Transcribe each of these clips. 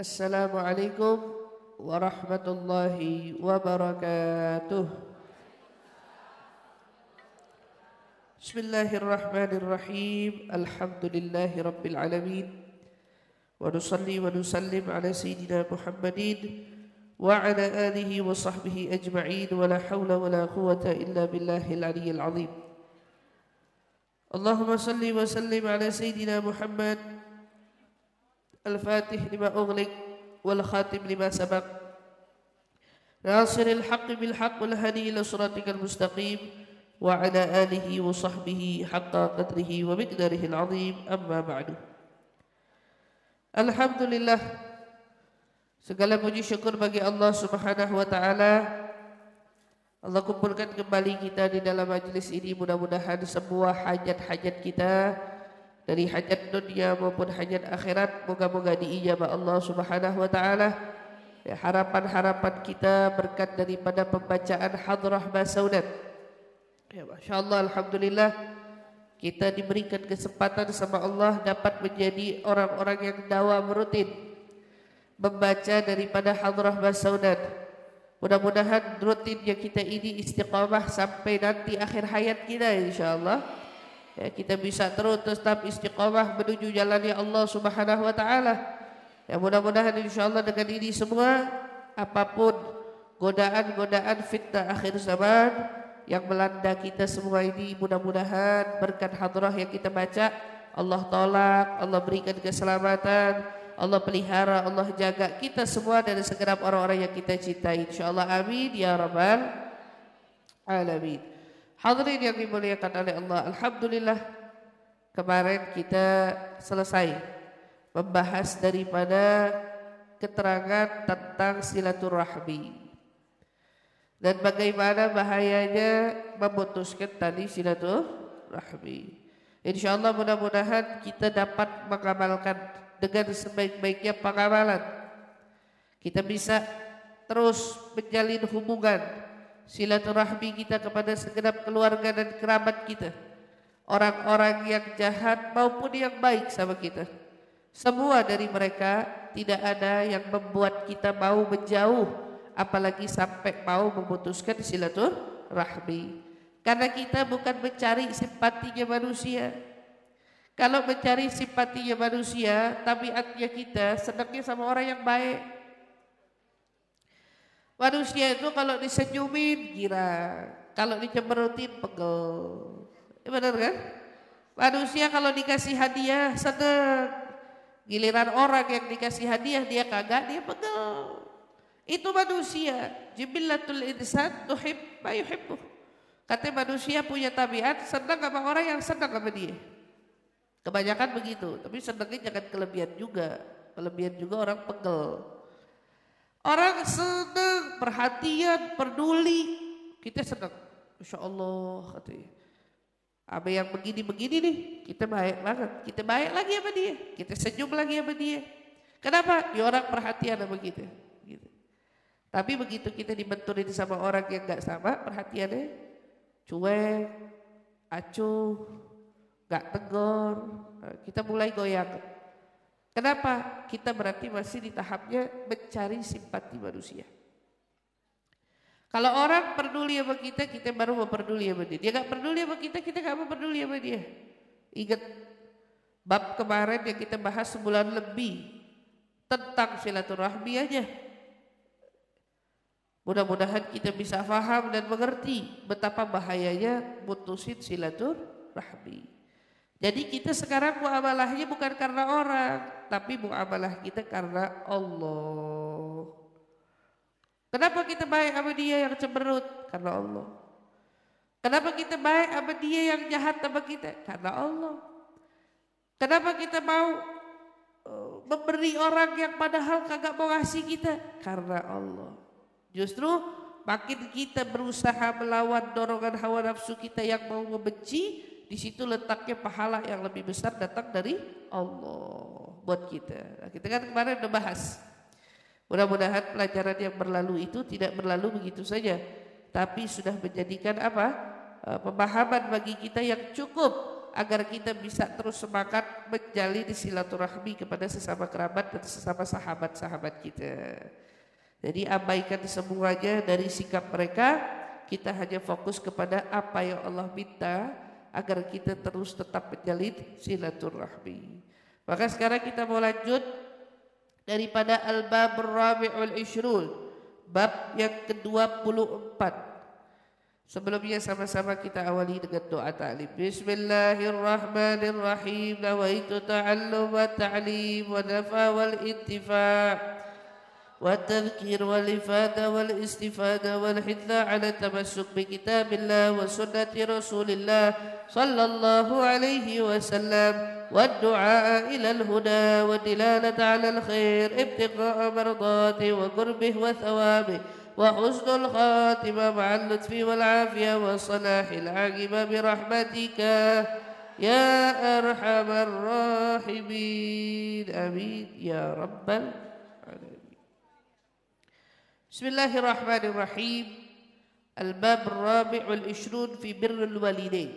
السلام عليكم ورحمة الله وبركاته. بسم الله الرحمن الرحيم. الحمد لله رب العالمين. ونصلي ونسلم على سيدنا محمد وعلى آله وصحبه أجمعين. ولا حول ولا قوة إلا بالله العلي العظيم. اللهم صل وسلم على سيدنا محمد الفاتح لما أغلق والخاتم لما سبق ناصر الحق بالحق والهدي إلى صراطك المستقيم وعلى آله وصحبه حق قدره ومقداره العظيم أما بعد Alhamdulillah Segala puji syukur bagi Allah subhanahu wa ta'ala Allah kumpulkan kembali kita di dalam majlis ini Mudah-mudahan semua hajat-hajat kita dari hajat dunia maupun hajat akhirat Moga-moga diijabah Allah subhanahu wa ta'ala ya, Harapan-harapan kita berkat daripada pembacaan hadrah basaudat Ya Masya Allah Alhamdulillah kita diberikan kesempatan sama Allah dapat menjadi orang-orang yang dawa rutin membaca daripada hadrah basaudat. Mudah-mudahan rutinnya kita ini istiqamah sampai nanti akhir hayat kita insyaallah. Ya, kita bisa terus tetap istiqamah menuju jalan yang Allah Subhanahu wa taala. Ya, mudah-mudahan insyaallah dengan ini semua apa pun godaan-godaan fitnah akhir zaman yang melanda kita semua ini mudah-mudahan berkat hadrah yang kita baca Allah tolak, Allah berikan keselamatan, Allah pelihara, Allah jaga kita semua dari segenap orang-orang yang kita cintai. Insyaallah amin ya rabbal alamin. Hadirin yang dimuliakan oleh Allah, alhamdulillah kemarin kita selesai membahas daripada keterangan tentang silaturahmi dan bagaimana bahayanya memutuskan tali silaturahmi. Insya Allah mudah-mudahan kita dapat mengamalkan dengan sebaik-baiknya pengamalan. Kita bisa terus menjalin hubungan silaturahmi kita kepada segenap keluarga dan kerabat kita. Orang-orang yang jahat maupun yang baik sama kita. Semua dari mereka tidak ada yang membuat kita mau menjauh apalagi sampai mau memutuskan silaturahmi. Karena kita bukan mencari simpatinya manusia. Kalau mencari simpatinya manusia, tabiatnya kita senangnya sama orang yang baik. Manusia itu kalau disenyumin gira, kalau dicemberutin pegel. Ya benar kan? Manusia kalau dikasih hadiah senang. Giliran orang yang dikasih hadiah dia kagak dia pegel. Itu manusia. Jibillatul insan tuhib ma yuhibbu. Kata manusia punya tabiat senang sama orang yang senang sama dia. Kebanyakan begitu, tapi senangnya jangan kelebihan juga. Kelebihan juga orang pegel. Orang senang, perhatian, peduli, kita senang. Insya Allah katanya. Apa yang begini-begini nih, kita baik banget. Kita baik lagi sama dia, kita senyum lagi sama dia. Kenapa? Dia orang perhatian sama kita. Tapi begitu kita dibenturin sama orang yang gak sama, perhatiannya cuek, acuh, gak tegur, kita mulai goyang. Kenapa? Kita berarti masih di tahapnya mencari simpati manusia. Kalau orang peduli sama kita, kita baru mau peduli sama dia. Dia gak peduli sama kita, kita gak mau peduli sama dia. Ingat bab kemarin yang kita bahas sebulan lebih tentang silaturahmi aja. Mudah-mudahan kita bisa faham dan mengerti betapa bahayanya putusin silaturahmi. Jadi kita sekarang muamalahnya bukan karena orang, tapi muamalah kita karena Allah. Kenapa kita baik sama dia yang cemberut? Karena Allah. Kenapa kita baik sama dia yang jahat sama kita? Karena Allah. Kenapa kita mau uh, memberi orang yang padahal kagak mau ngasih kita? Karena Allah. Justru makin kita berusaha melawan dorongan hawa nafsu kita yang mau membenci, di situ letaknya pahala yang lebih besar datang dari Allah buat kita. Nah, kita kan kemarin udah bahas. Mudah-mudahan pelajaran yang berlalu itu tidak berlalu begitu saja, tapi sudah menjadikan apa? Eh, pemahaman bagi kita yang cukup agar kita bisa terus semangat menjalin silaturahmi kepada sesama kerabat dan sesama sahabat-sahabat kita. Jadi abaikan semuanya dari sikap mereka, kita hanya fokus kepada apa yang Allah minta agar kita terus tetap menjalin silaturahmi. Maka sekarang kita mau lanjut daripada al-bab rabi'ul ishrul, bab yang ke-24. Sebelumnya sama-sama kita awali dengan doa ta'lim. Bismillahirrahmanirrahim. Nawaitu ta'allum wa ta'lim wa nafa wal intifa' والتذكير والإفادة والاستفادة والحث على التمسك بكتاب الله وسنة رسول الله صلى الله عليه وسلم والدعاء إلى الهدى والدلالة على الخير ابتغاء مرضاته وقربه وثوابه وحسن الخاتمة مع اللطف والعافية وصلاح العاقبة برحمتك. يا أرحم الراحمين. آمين. يا رب العالمين. بسم الله الرحمن الرحيم الباب الرابع والعشرون في بر الوالدين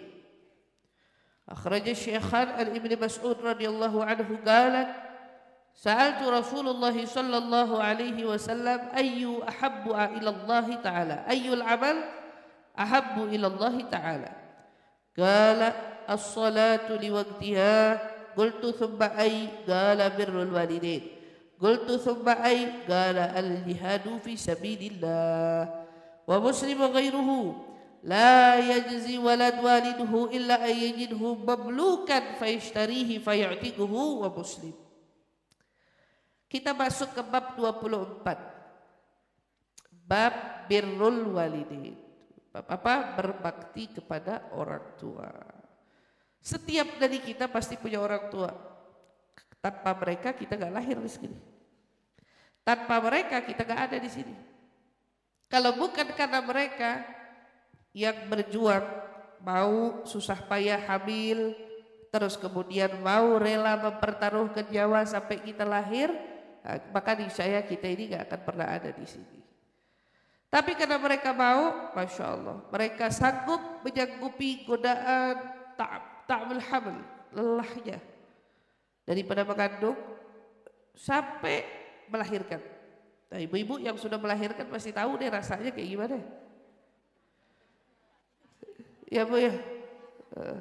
أخرج الشيخان عن ابن مسعود رضي الله عنه قال سألت رسول الله صلى الله عليه وسلم أي أحب إلى الله تعالى أي العمل أحب إلى الله تعالى قال الصلاة لوقتها قلت ثم أي قال بر الوالدين قلت ثم أي قال الجهاد في سبيل الله ومسلم غيره لا يجزي ولد والده إلا أن يجده مملوكا فيشتريه فيعتقه ومسلم Kita masuk ke bab 24. Bab birrul walidin. Bab apa? Berbakti kepada orang tua. Setiap dari kita pasti punya orang tua. Tanpa mereka kita gak lahir di sini. Tanpa mereka kita gak ada di sini. Kalau bukan karena mereka yang berjuang mau susah payah hamil, terus kemudian mau rela mempertaruhkan nyawa sampai kita lahir, maka di saya kita ini gak akan pernah ada di sini. Tapi karena mereka mau, masya Allah, mereka sanggup menyanggupi godaan tak tak hamil, lelahnya daripada mengandung sampai melahirkan. Nah, ibu-ibu yang sudah melahirkan pasti tahu deh rasanya kayak gimana. Ya bu ya, eh,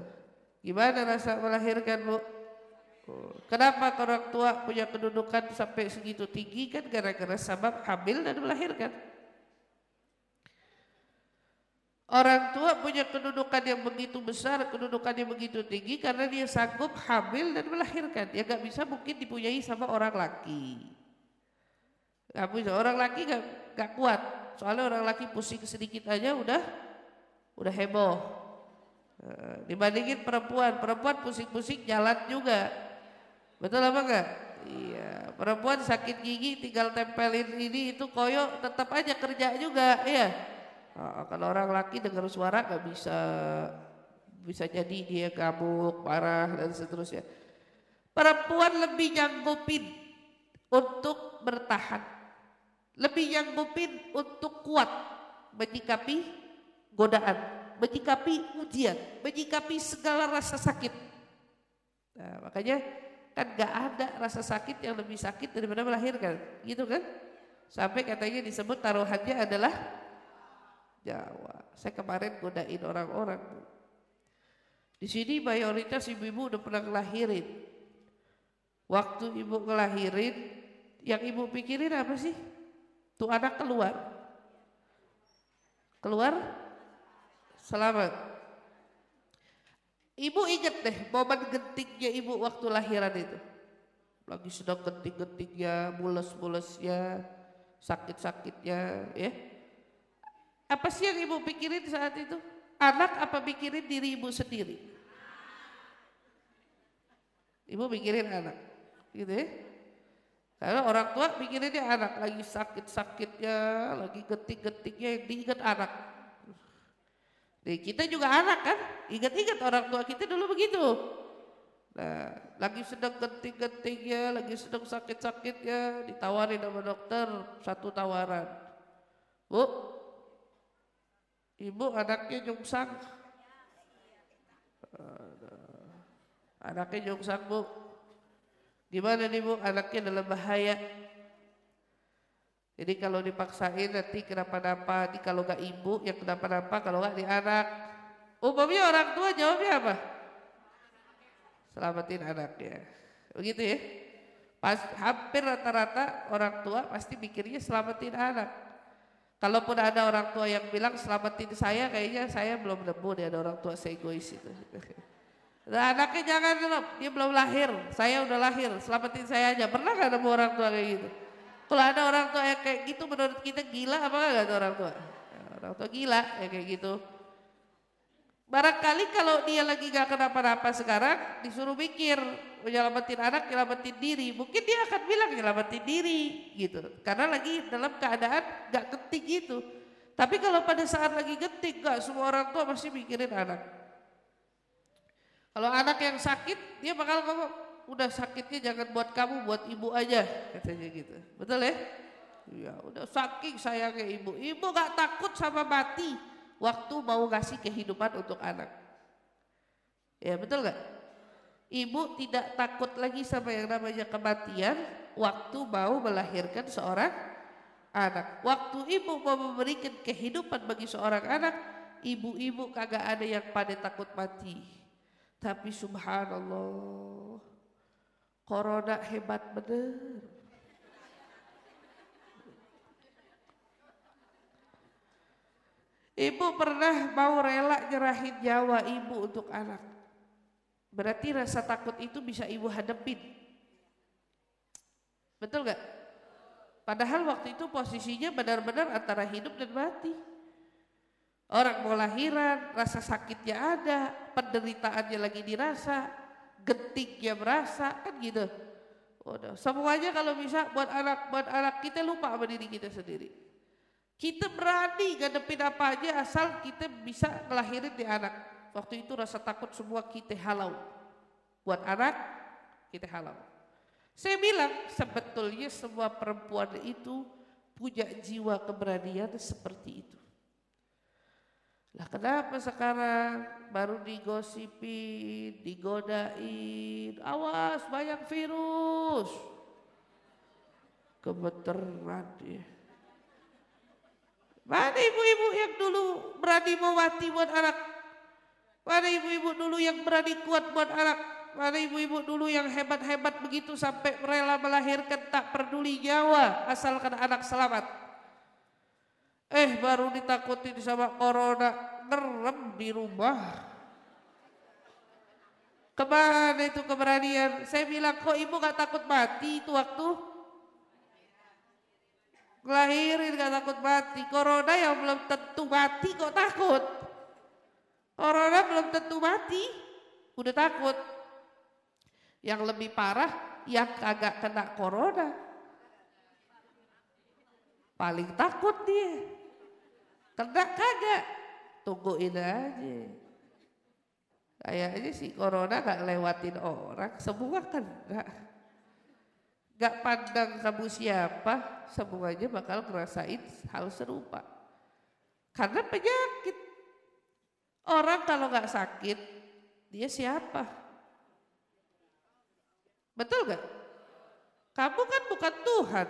gimana rasa melahirkan bu? Kenapa orang tua punya kedudukan sampai segitu tinggi kan gara-gara sabab hamil dan melahirkan. Orang tua punya kedudukan yang begitu besar, kedudukan yang begitu tinggi karena dia sanggup hamil dan melahirkan. Ya gak bisa mungkin dipunyai sama orang laki. Gak bisa, orang laki gak, gak kuat. Soalnya orang laki pusing sedikit aja udah udah heboh. Eh, dibandingin perempuan, perempuan pusing-pusing jalan juga. Betul apa enggak? Iya, perempuan sakit gigi tinggal tempelin ini itu koyo tetap aja kerja juga, iya. Oh, kalau orang laki dengar suara nggak bisa bisa jadi dia gabuk, parah dan seterusnya. Perempuan lebih nyanggupin untuk bertahan. Lebih nyanggupin untuk kuat menyikapi godaan, menyikapi ujian, menyikapi segala rasa sakit. Nah, makanya kan gak ada rasa sakit yang lebih sakit daripada melahirkan, gitu kan? Sampai katanya disebut taruhannya adalah Jawa. Saya kemarin godain orang-orang. Di sini mayoritas ibu-ibu udah pernah ngelahirin. Waktu ibu ngelahirin, yang ibu pikirin apa sih? Tuh anak keluar. Keluar, selamat. Ibu inget deh momen gentingnya ibu waktu lahiran itu. Lagi sedang genting-gentingnya, mules-mulesnya, sakit-sakitnya ya. Apa sih yang ibu pikirin saat itu? Anak apa pikirin diri ibu sendiri? Ibu pikirin anak, gitu ya. Karena orang tua pikirinnya anak lagi sakit-sakitnya, lagi genting-gentingnya, diingat anak. Nih, kita juga anak kan, ingat-ingat orang tua kita dulu begitu. Nah, lagi sedang genting-gentingnya, lagi sedang sakit-sakitnya, ditawarin sama dokter satu tawaran. Bu, ibu anaknya nyungsang. Anaknya nyongsang bu. Gimana nih bu? Anaknya dalam bahaya. Jadi kalau dipaksain nanti kenapa-napa. Nanti kalau gak ibu yang kenapa-napa. Kalau gak di anak. Umumnya orang tua jawabnya apa? Selamatin anaknya. Begitu ya? Pas, hampir rata-rata orang tua pasti mikirnya selamatin anak. Kalaupun ada orang tua yang bilang selamatin saya, kayaknya saya belum nemu deh ada orang tua egois itu. Nah, anaknya jangan dulu, dia belum lahir, saya udah lahir, selamatin saya aja. Pernah gak nemu orang tua kayak gitu? Kalau ada orang tua yang kayak gitu menurut kita gila apa gak ada orang tua? Orang tua gila ya kayak gitu. Barangkali kalau dia lagi gak kenapa-napa sekarang disuruh mikir menyelamatin anak, menyelamatin diri. Mungkin dia akan bilang menyelamatin diri gitu. Karena lagi dalam keadaan gak ketik gitu. Tapi kalau pada saat lagi ketik gak semua orang tua pasti mikirin anak. Kalau anak yang sakit dia bakal ngomong udah sakitnya jangan buat kamu buat ibu aja katanya gitu. Betul ya? Ya udah saking sayangnya ibu. Ibu gak takut sama mati waktu mau ngasih kehidupan untuk anak. Ya betul gak? Ibu tidak takut lagi sama yang namanya kematian waktu mau melahirkan seorang anak. Waktu ibu mau memberikan kehidupan bagi seorang anak, ibu-ibu kagak ada yang pada takut mati. Tapi subhanallah, corona hebat bener. Ibu pernah mau rela nyerahin nyawa ibu untuk anak. Berarti rasa takut itu bisa ibu hadepin. Betul gak? Padahal waktu itu posisinya benar-benar antara hidup dan mati. Orang mau lahiran, rasa sakitnya ada, penderitaannya lagi dirasa, getiknya merasa, kan gitu. Semuanya kalau bisa buat anak buat anak kita lupa sama diri kita sendiri. Kita berani ngadepin apa aja asal kita bisa ngelahirin di anak. Waktu itu rasa takut semua kita halau. Buat anak kita halau. Saya bilang sebetulnya semua perempuan itu punya jiwa keberanian seperti itu. Lah kenapa sekarang baru digosipin, digodain, awas banyak virus. Kebetulan dia. Mana ibu-ibu yang dulu berani mewati buat anak? Mana ibu-ibu dulu yang berani kuat buat anak? Mana ibu-ibu dulu yang hebat-hebat begitu sampai rela melahirkan tak peduli nyawa asalkan anak selamat? Eh baru ditakutin sama corona, nerem di rumah. Ke mana itu keberanian? Saya bilang kok ibu gak takut mati itu waktu? Ngelahirin gak takut mati. Corona yang belum tentu mati kok takut. Corona belum tentu mati. Udah takut. Yang lebih parah yang kagak kena corona. Paling takut dia. Kena kagak. Tungguin aja. Kayaknya sih corona gak lewatin orang. Semua enggak. Gak pandang kamu siapa, semuanya bakal ngerasain hal serupa. Karena penyakit. Orang kalau gak sakit, dia siapa? Betul gak? Kamu kan bukan Tuhan.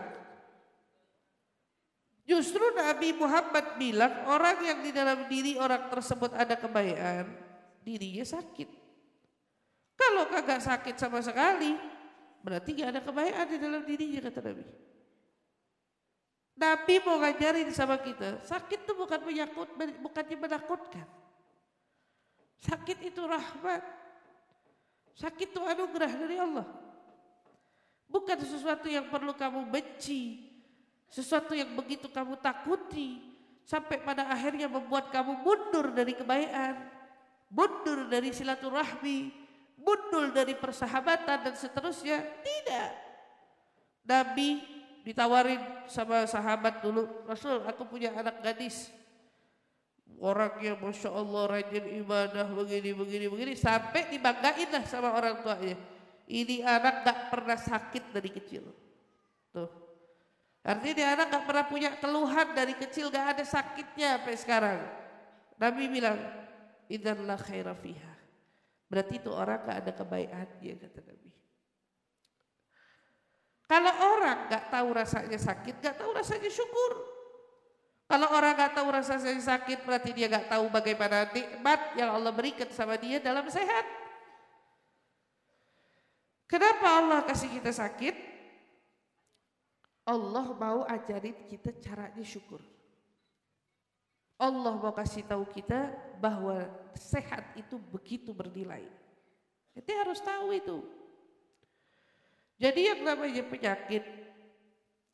Justru Nabi Muhammad bilang orang yang di dalam diri orang tersebut ada kebaikan, dirinya sakit. Kalau kagak sakit sama sekali, Berarti gak ada kebaikan di dalam dirinya kata Nabi. Nabi mau ngajarin sama kita, sakit itu bukan menyakut, bukannya menakutkan. Sakit itu rahmat. Sakit itu anugerah dari Allah. Bukan sesuatu yang perlu kamu benci. Sesuatu yang begitu kamu takuti. Sampai pada akhirnya membuat kamu mundur dari kebaikan. Mundur dari silaturahmi bundul dari persahabatan dan seterusnya. Tidak. Nabi ditawarin sama sahabat dulu, Rasul aku punya anak gadis. Orangnya Masya Allah rajin ibadah begini, begini, begini. Sampai dibanggain lah sama orang tuanya. Ini anak gak pernah sakit dari kecil. Tuh. Artinya dia anak gak pernah punya keluhan dari kecil, gak ada sakitnya sampai sekarang. Nabi bilang, idhanlah khairafiha Berarti itu orang gak ada kebaikannya kata Nabi. Kalau orang gak tahu rasanya sakit, gak tahu rasanya syukur. Kalau orang gak tahu rasanya sakit, berarti dia gak tahu bagaimana nikmat yang Allah berikan sama dia dalam sehat. Kenapa Allah kasih kita sakit? Allah mau ajarin kita caranya syukur. Allah mau kasih tahu kita bahwa sehat itu begitu bernilai. Kita harus tahu itu. Jadi yang namanya penyakit,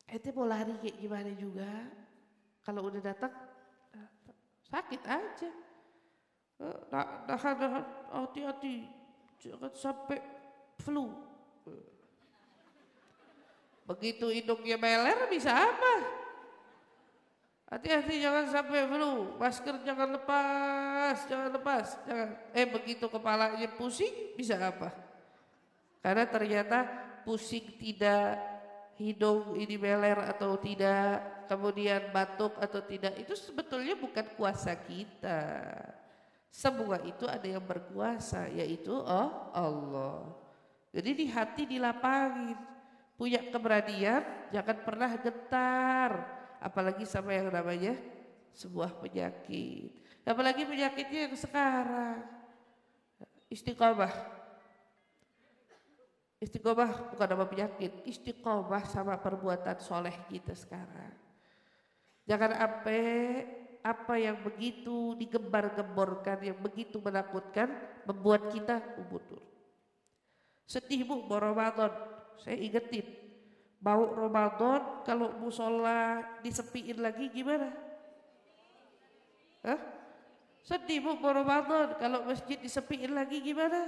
itu mau lari kayak gimana juga. Kalau udah datang, sakit aja. Nah, nah, nah, hati-hati, jangan sampai flu. Begitu hidungnya meler bisa apa? Hati-hati jangan sampai flu, masker jangan lepas, jangan lepas, jangan. Eh begitu kepalanya pusing bisa apa? Karena ternyata pusing tidak hidung ini meler atau tidak, kemudian batuk atau tidak, itu sebetulnya bukan kuasa kita. Semua itu ada yang berkuasa, yaitu oh Allah. Jadi di hati dilapangin, punya keberanian, jangan pernah getar apalagi sama yang namanya sebuah penyakit. Apalagi penyakitnya yang sekarang. Istiqomah. Istiqomah bukan nama penyakit, istiqomah sama perbuatan soleh kita sekarang. Jangan sampai apa yang begitu digembar-gemborkan, yang begitu menakutkan, membuat kita mundur. Sedih bu, Ramadan, saya ingetin, Bau Ramadan kalau musola disepiin lagi gimana? Hah? Sedih bu Ramadan kalau masjid disepiin lagi gimana?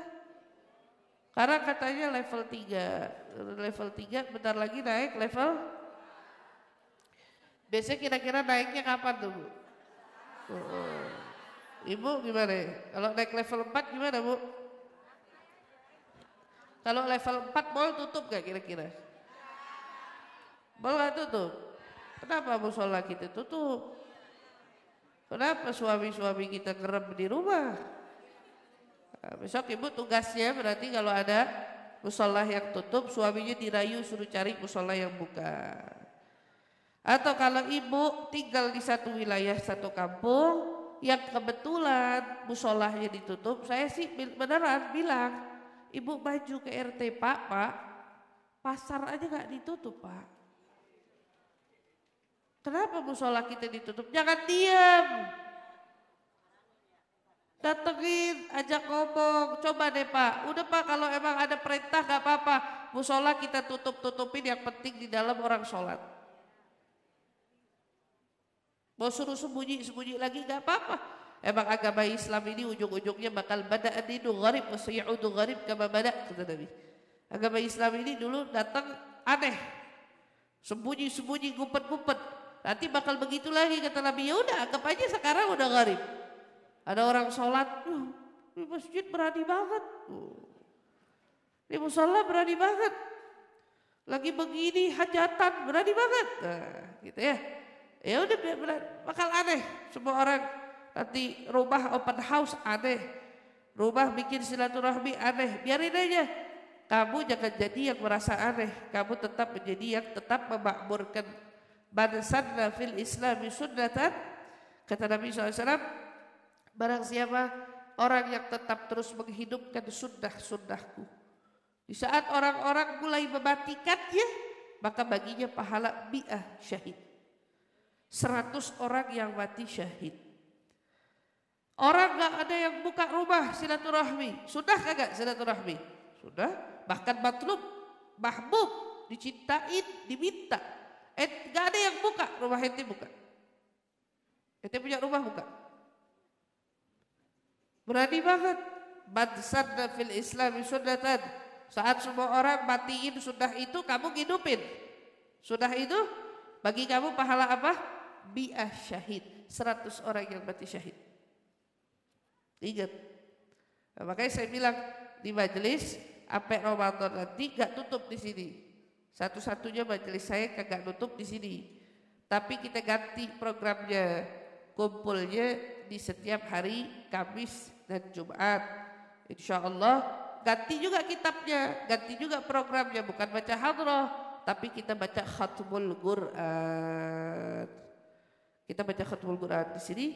Karena katanya level 3, level 3 bentar lagi naik level Biasanya kira-kira naiknya kapan tuh bu? Oh. Ibu gimana ya? Kalau naik level 4 gimana bu? Kalau level 4 mall tutup gak kira-kira? Bahwa tutup. Kenapa musola kita tutup? Kenapa suami-suami kita ngerem di rumah? Nah, besok ibu tugasnya berarti kalau ada musola yang tutup, suaminya dirayu suruh cari musola yang buka. Atau kalau ibu tinggal di satu wilayah, satu kampung, yang kebetulan musolahnya ditutup, saya sih beneran bilang, ibu maju ke RT pak, pak, pasar aja gak ditutup pak. Kenapa musola kita ditutup? Jangan diam. Datengin, ajak ngomong, coba deh pak. Udah pak kalau emang ada perintah gak apa-apa. Musola kita tutup-tutupin yang penting di dalam orang sholat. Mau suruh sembunyi-sembunyi lagi gak apa-apa. Emang agama Islam ini ujung-ujungnya bakal bada adinu gharib wa sayyudu gharib kama bada kata Nabi. Agama Islam ini dulu datang aneh. Sembunyi-sembunyi, ngumpet-ngumpet. Nanti bakal begitu lagi kata Nabi. Ya udah, anggap aja sekarang udah garib. Ada orang sholat, di masjid berani banget. Uh, di musola berani banget. Lagi begini hajatan berani banget. Nah, gitu ya. Ya udah bakal aneh semua orang nanti rumah open house aneh. Rumah bikin silaturahmi aneh. Biarin aja. Kamu jangan jadi yang merasa aneh. Kamu tetap menjadi yang tetap memakmurkan Man sanna fil islami sunnatan kata Nabi SAW barang siapa orang yang tetap terus menghidupkan sunnah-sunnahku di saat orang-orang mulai mematikannya maka baginya pahala bi'ah syahid 100 orang yang mati syahid Orang gak ada yang buka rumah silaturahmi. Sudah kagak silaturahmi? Sudah. Bahkan matlub, mahbub, dicintain, diminta. Eh, gak ada yang buka, rumah ente buka. Ente punya rumah buka. Berani banget. Badsadna fil islami sunnatan. Saat semua orang matiin sudah itu kamu hidupin. Sudah itu bagi kamu pahala apa? Bi'ah syahid. 100 orang yang mati syahid. Ingat. Nah, makanya saya bilang di majelis sampai Ramadan nanti gak tutup di sini. Satu-satunya majelis saya kagak nutup di sini. Tapi kita ganti programnya. Kumpulnya di setiap hari Kamis dan Jumat. Insya Allah ganti juga kitabnya, ganti juga programnya, bukan baca hadroh, tapi kita baca khatmul Quran. Kita baca khatmul Quran di sini,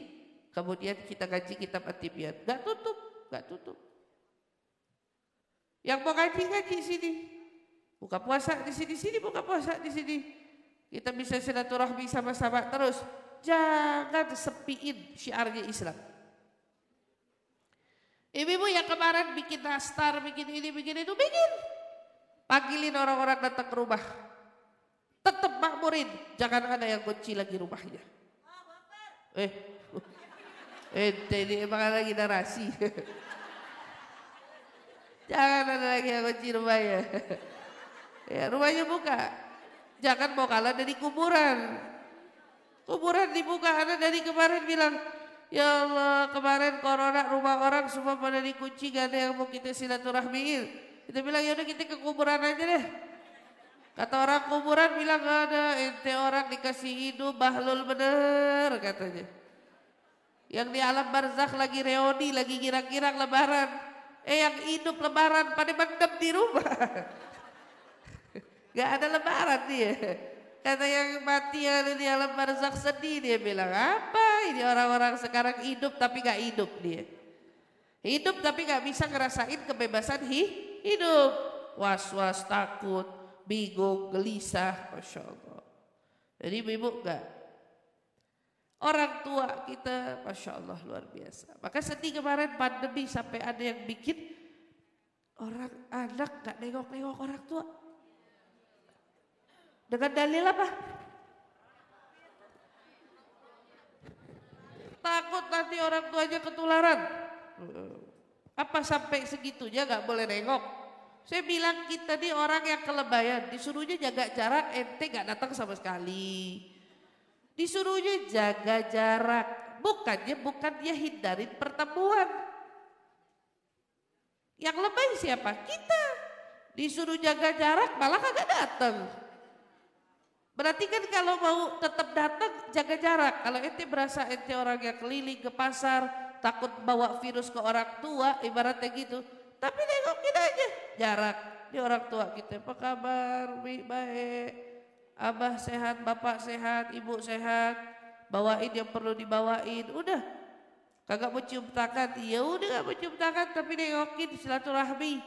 kemudian kita gaji kitab at-tibyan. Gak tutup, gak tutup. Yang mau ngaji ngaji sini. Buka puasa di sini sini buka puasa di sini. Kita bisa silaturahmi sama-sama terus. Jangan sepiin syiarnya Islam. Ibu-ibu yang kemarin bikin nastar, bikin ini, bikin itu, bikin. Panggilin orang-orang datang ke rumah. Tetap makmurin, jangan ada yang kunci lagi rumahnya. Eh, eh, ini emang lagi narasi. Jangan ada lagi yang kunci rumahnya. ya, rumahnya buka. Jangan mau kalah dari kuburan. Kuburan dibuka, ada dari kemarin bilang, Ya Allah kemarin corona rumah orang semua pada dikunci gak ada yang mau kita silaturahmiin. Kita bilang ya udah kita ke kuburan aja deh. Kata orang kuburan bilang gak ada ente orang dikasih hidup bahlul bener katanya. Yang di alam barzakh lagi reoni lagi kira-kira lebaran. Eh yang hidup lebaran pada mendem di rumah. Gak ada lebaran dia. Kata yang mati yang ada di alam barzakh sedih dia bilang apa ini orang-orang sekarang hidup tapi gak hidup dia. Hidup tapi gak bisa ngerasain kebebasan hi, hidup. Was-was, takut, bingung, gelisah. Masya Allah. Jadi ibu gak Orang tua kita, Masya Allah luar biasa. Maka sedih kemarin pandemi sampai ada yang bikin orang anak gak nengok-nengok orang tua. Dengan dalil apa? Takut nanti orang tuanya ketularan. Apa sampai segitunya gak boleh nengok? Saya bilang kita nih orang yang kelebayan, disuruhnya jaga jarak, ente gak datang sama sekali. Disuruhnya jaga jarak. Bukannya bukan dia hindarin pertemuan. Yang lebay siapa? Kita. Disuruh jaga jarak malah kagak datang. Berarti kan kalau mau tetap datang jaga jarak. Kalau ente berasa ente orang yang keliling ke pasar, takut bawa virus ke orang tua, ibaratnya gitu. Tapi nengokin aja jarak. Di orang tua kita, apa kabar? Baik. Abah sehat, bapak sehat, ibu sehat, bawain yang perlu dibawain, udah. Kagak mau cium tangan, ya udah gak mau cium tangan tapi nengokin silaturahmi.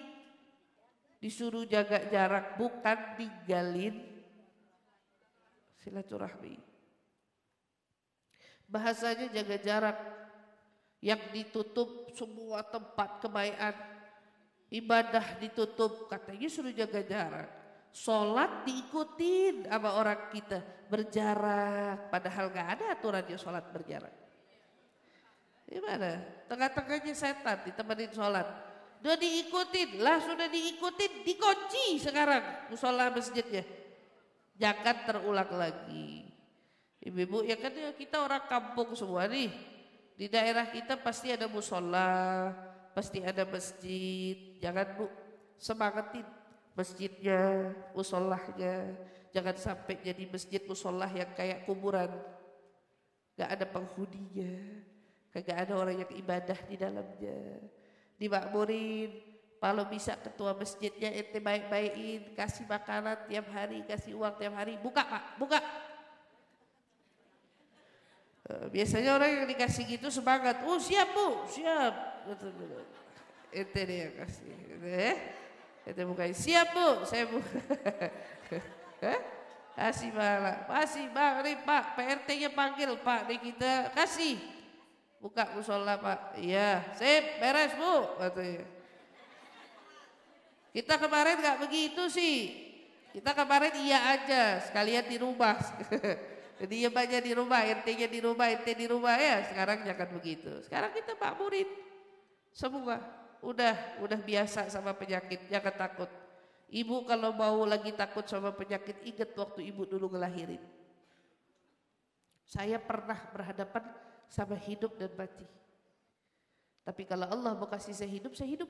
Disuruh jaga jarak, bukan tinggalin silaturahmi. Bahasanya jaga jarak yang ditutup semua tempat kebaikan ibadah ditutup katanya suruh jaga jarak Sholat diikutin sama orang kita berjarak, padahal gak ada aturannya sholat berjarak. Gimana? Tengah-tengahnya setan ditemenin sholat. Udah diikutin, lah sudah diikutin, dikunci sekarang musola masjidnya. Jangan terulang lagi. Ibu-ibu ya kan ya kita orang kampung semua nih. Di daerah kita pasti ada musola, pasti ada masjid. Jangan bu, semangatin masjidnya, musolahnya. Jangan sampai jadi masjid musolah yang kayak kuburan. Gak ada penghuninya. Gak ada orang yang ibadah di dalamnya. Dimakmurin. Kalau bisa ketua masjidnya ente baik-baikin. Kasih makanan tiap hari, kasih uang tiap hari. Buka pak, buka. Eh, biasanya orang yang dikasih gitu semangat. Oh siap bu, siap. Ente dia kasih. Eh? Kita buka, siap bu, saya bu. kasih malah, kasih bang, pak, PRT-nya panggil pak, ini kita kasih. Buka musola pak, iya, sip, beres bu, katanya. Kita kemarin nggak begitu sih. Kita kemarin iya aja, sekalian di rumah. Jadi banyak di rumah, RT-nya di rumah, RT di rumah ya. Sekarang jangan begitu. Sekarang kita makmurin semua udah udah biasa sama penyakit, jangan takut. Ibu kalau mau lagi takut sama penyakit, ingat waktu ibu dulu ngelahirin. Saya pernah berhadapan sama hidup dan mati. Tapi kalau Allah mau kasih saya hidup, saya hidup.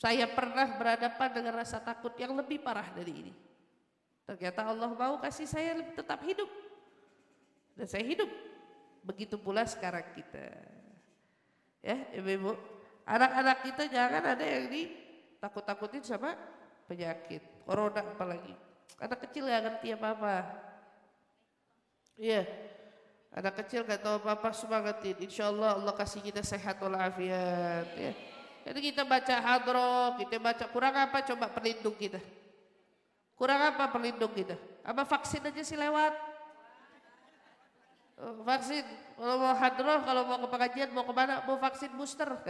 Saya pernah berhadapan dengan rasa takut yang lebih parah dari ini. Ternyata Allah mau kasih saya tetap hidup. Dan saya hidup. Begitu pula sekarang kita. Ya, ibu-ibu. Anak-anak kita jangan ada yang di takut-takutin sama penyakit. Corona apalagi. Anak kecil gak ngerti apa-apa. Iya. Anak kecil gak tahu apa-apa semangatin. Insya Allah Allah kasih kita sehat walafiat. Ya. Jadi kita baca hadroh, kita baca kurang apa coba pelindung kita. Kurang apa pelindung kita? Apa vaksin aja sih lewat? Oh, vaksin. Kalau mau hadroh, kalau mau ke pengajian, mau ke mana? Mau vaksin booster.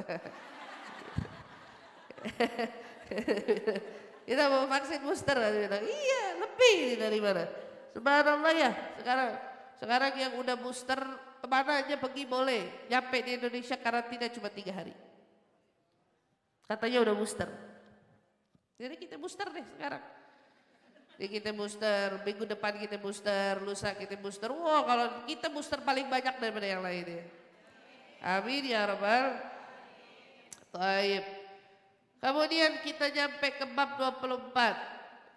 kita mau vaksin booster. iya lebih dari mana. Subhanallah ya sekarang. Sekarang yang udah booster ke mana aja pergi boleh. Nyampe di Indonesia karantina cuma tiga hari. Katanya udah booster. Jadi kita booster deh sekarang. Jadi kita booster, minggu depan kita booster, lusa kita booster. Wow kalau kita booster paling banyak daripada yang lainnya. Amin ya rabbal. Taib. Kemudian kita nyampe ke bab 24.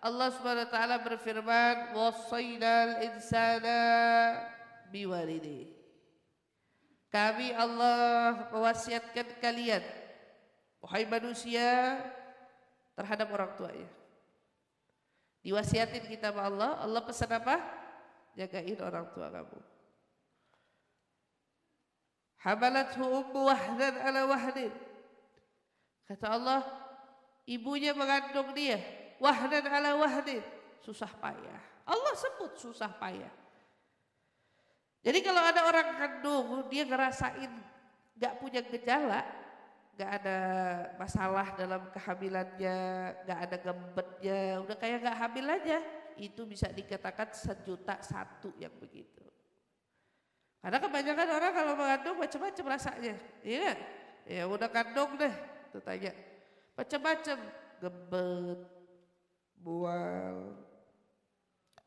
Allah Subhanahu wa taala berfirman, "Wasainal insana biwalidayhi." Kami Allah mewasiatkan kalian wahai manusia terhadap orang tuanya. Diwasiatin kita sama Allah, Allah pesan apa? Jagain orang tua kamu. Hamalathu ummu wahdan ala wahdin. Kata Allah, ibunya mengandung dia. Wahdan ala wahdin. Susah payah. Allah sebut susah payah. Jadi kalau ada orang kandung, dia ngerasain gak punya gejala, gak ada masalah dalam kehamilannya, gak ada gembetnya, udah kayak gak hamil aja. Itu bisa dikatakan sejuta satu yang begitu. Karena kebanyakan orang kalau mengandung macam-macam rasanya, iya Ya udah kandung deh, tuh tanya macam-macam gebet bual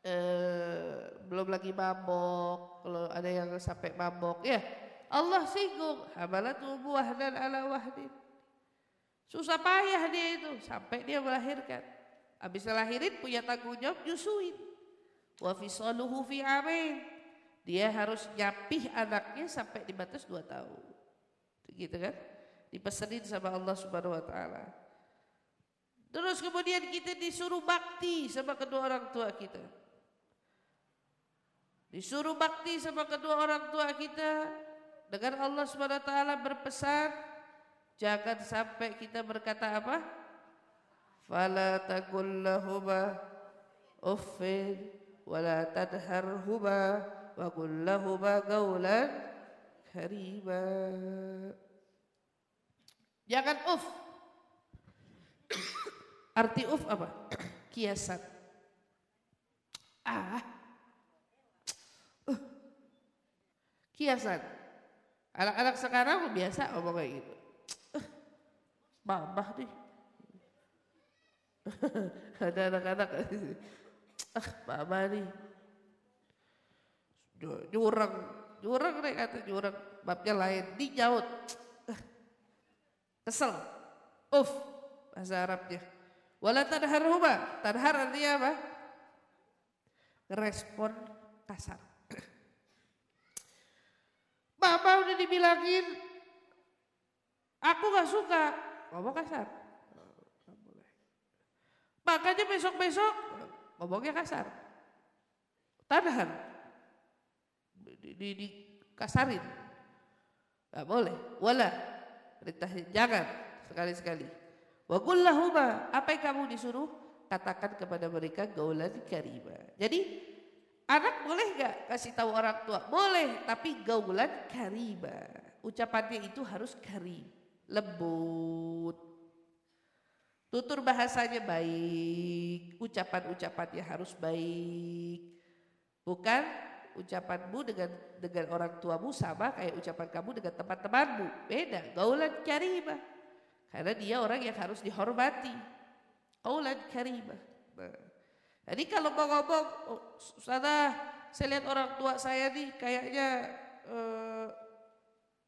eh, belum lagi mabok kalau ada yang sampai mabok ya Allah singgung hamalatu buah dan ala wahdin. Susah payah dia itu sampai dia melahirkan. Habis lahirin punya tanggung jawab nyusuin. Wa fisaluhu fi amin. Dia harus nyapih anaknya sampai di batas dua tahun. Gitu kan? Dipesenin sama Allah Subhanahu wa taala. Terus kemudian kita disuruh bakti sama kedua orang tua kita. Disuruh bakti sama kedua orang tua kita dengan Allah taala berpesan jangan sampai kita berkata apa? Fala taqul uffin wala tadharhuma wa qul lahuma qawlan karima. Jangan uf. Arti uf apa? Kiasan. Ah. Uh. Kiasan. Anak-anak sekarang biasa ngomong kayak gitu. Uh. Mama nih. Ada anak-anak. Ah, mama nih. Jurang. Jurang deh kata jurang. Babnya lain. Dijaut. Kesel. Uf. Bahasa Arabnya. Wala tadharhuma. Tadhar artinya apa? Respon kasar. Mama udah dibilangin, aku gak suka. Ngomong kasar. Makanya besok-besok ngomongnya kasar. Tahan. Di, di, di kasarin. Gak boleh. Wala Perintah jangan sekali-sekali. Wa kullahuma, apa yang kamu disuruh? Katakan kepada mereka gaulan karima. Jadi anak boleh gak kasih tahu orang tua? Boleh, tapi gaulan karima. Ucapannya itu harus karim, lembut. Tutur bahasanya baik, ucapan-ucapannya harus baik. Bukan ucapanmu dengan dengan orang tuamu sama kayak ucapan kamu dengan teman-temanmu. Beda, gaulan karimah. Karena dia orang yang harus dihormati. Gaulan karimah. Nah. Jadi kalau mau ngomong, oh, saya lihat orang tua saya nih kayaknya eh,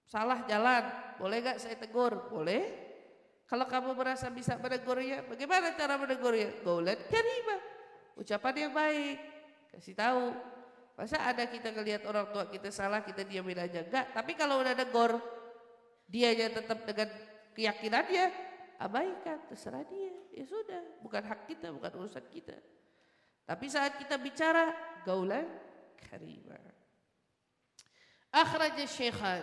salah jalan. Boleh gak saya tegur? Boleh. Kalau kamu merasa bisa menegurnya, bagaimana cara menegurnya? Gaulan karimah. Ucapan yang baik. Kasih tahu, Masa ada kita ngelihat orang tua kita salah kita diamin aja? Enggak, tapi kalau udah negor, dia aja tetap dengan keyakinannya, abaikan, terserah dia. Ya sudah, bukan hak kita, bukan urusan kita. Tapi saat kita bicara gaulan karima. Akhraja Syekhan.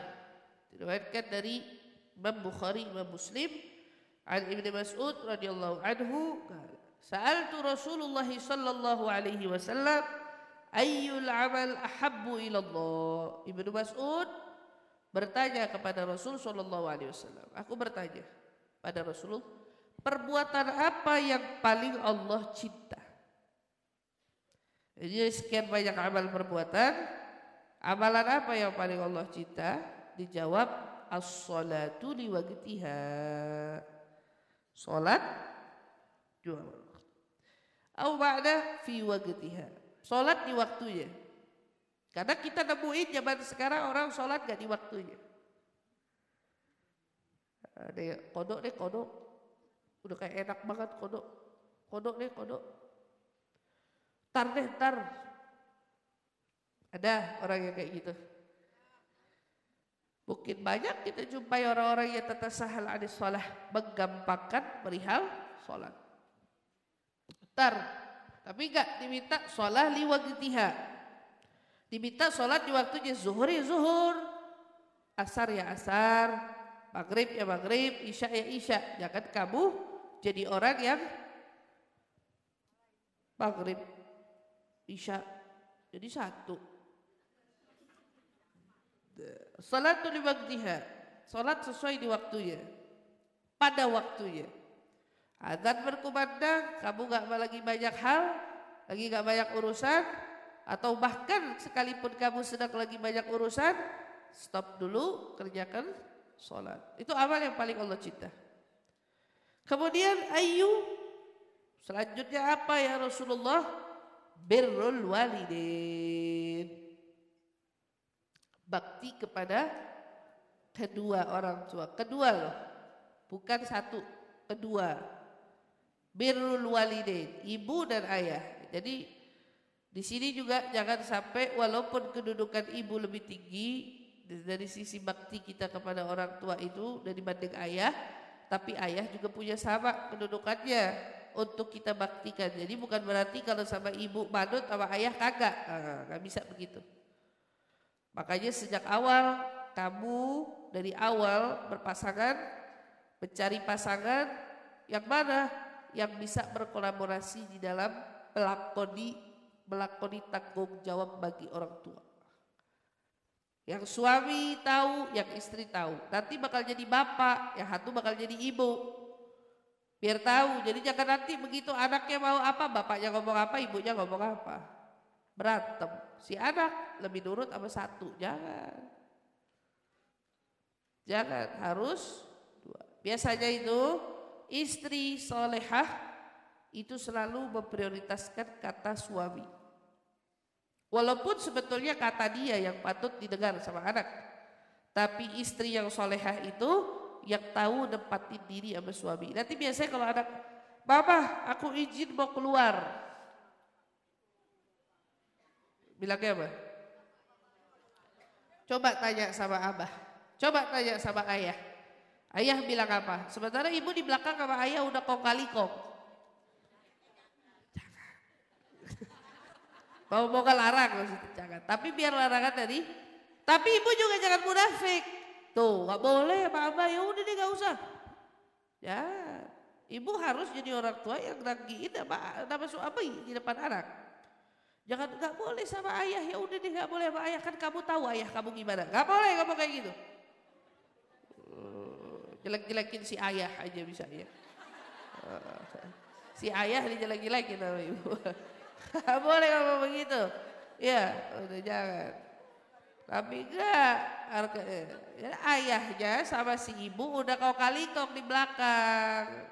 Diriwayatkan dari Imam Bukhari, Imam Muslim. An Ibn Mas'ud radhiyallahu anhu. Sa'altu Rasulullah sallallahu alaihi wasallam ayyul amal ahabbu ila Allah. Ibnu Mas'ud bertanya kepada Rasul sallallahu alaihi wasallam. Aku bertanya pada Rasul, perbuatan apa yang paling Allah cinta? Jadi sekian banyak amal perbuatan, amalan apa yang paling Allah cinta? Dijawab as-salatu li waqtiha. Salat dua waktu. Au ba'da fi waqtiha. Salat di waktunya. Karena kita nemuin zaman sekarang orang salat gak di waktunya. Ada kodok deh kodok. Udah kayak enak banget kodok. Kodok deh kodok Tar deh, tar. Ada orang yang kayak gitu. Mungkin banyak kita jumpai orang-orang yang tata sahal adis sholah. Menggampangkan perihal sholat. Tar. Tapi enggak diminta sholat liwagitiha. Diminta sholat di waktunya zuhur ya zuhur. Asar ya asar. Maghrib ya maghrib. Isya ya isya. Jangan kamu jadi orang yang maghrib Isya jadi satu. Salatul di waktiha. Salat sesuai di waktunya. Pada waktunya. Azan berkumandang, kamu gak lagi banyak hal, lagi gak banyak urusan, atau bahkan sekalipun kamu sedang lagi banyak urusan, stop dulu, kerjakan sholat. Itu amal yang paling Allah cinta. Kemudian ayu, selanjutnya apa ya Rasulullah? Birrul walidin. Bakti kepada kedua orang tua. Kedua loh. Bukan satu, kedua. Birrul walidin, ibu dan ayah. Jadi di sini juga jangan sampai walaupun kedudukan ibu lebih tinggi dari sisi bakti kita kepada orang tua itu dari banding ayah, tapi ayah juga punya sama kedudukannya untuk kita baktikan. Jadi bukan berarti kalau sama ibu manut sama ayah kagak. Nah, gak bisa begitu. Makanya sejak awal kamu dari awal berpasangan mencari pasangan yang mana yang bisa berkolaborasi di dalam melakoni melakoni tanggung jawab bagi orang tua. Yang suami tahu, yang istri tahu. Nanti bakal jadi bapak, yang satu bakal jadi ibu. Biar tahu. Jadi jangan nanti begitu anaknya mau apa, bapaknya ngomong apa, ibunya ngomong apa. Berantem. Si anak lebih nurut sama satu. Jangan. Jangan. Harus dua. Biasanya itu istri solehah itu selalu memprioritaskan kata suami. Walaupun sebetulnya kata dia yang patut didengar sama anak. Tapi istri yang solehah itu yang tahu nempatin diri sama suami. Nanti biasanya kalau anak, Mama aku izin mau keluar. Bilangnya apa? Coba tanya sama abah. Coba tanya sama ayah. Ayah bilang apa? Sementara ibu di belakang sama ayah udah kong kali kong. Mau mau larang maksudnya jangan. Tapi biar larangan tadi. Tapi ibu juga jangan munafik. Tuh, nggak boleh Pak Abah, ya udah deh nggak usah. Ya, ibu harus jadi orang tua yang nanggiin apa nama suami di depan anak. Jangan nggak boleh sama ayah, ya udah deh nggak boleh sama ayah kan kamu tahu ayah kamu gimana. Nggak boleh kamu kayak gitu. Uh, jelek-jelekin si ayah aja bisa ya. Uh, si ayah dijelek-jelekin sama ibu. Gak boleh kamu begitu. Ya, udah jangan. Tapi enggak, ya, ayahnya sama si ibu udah kau kali kau di belakang.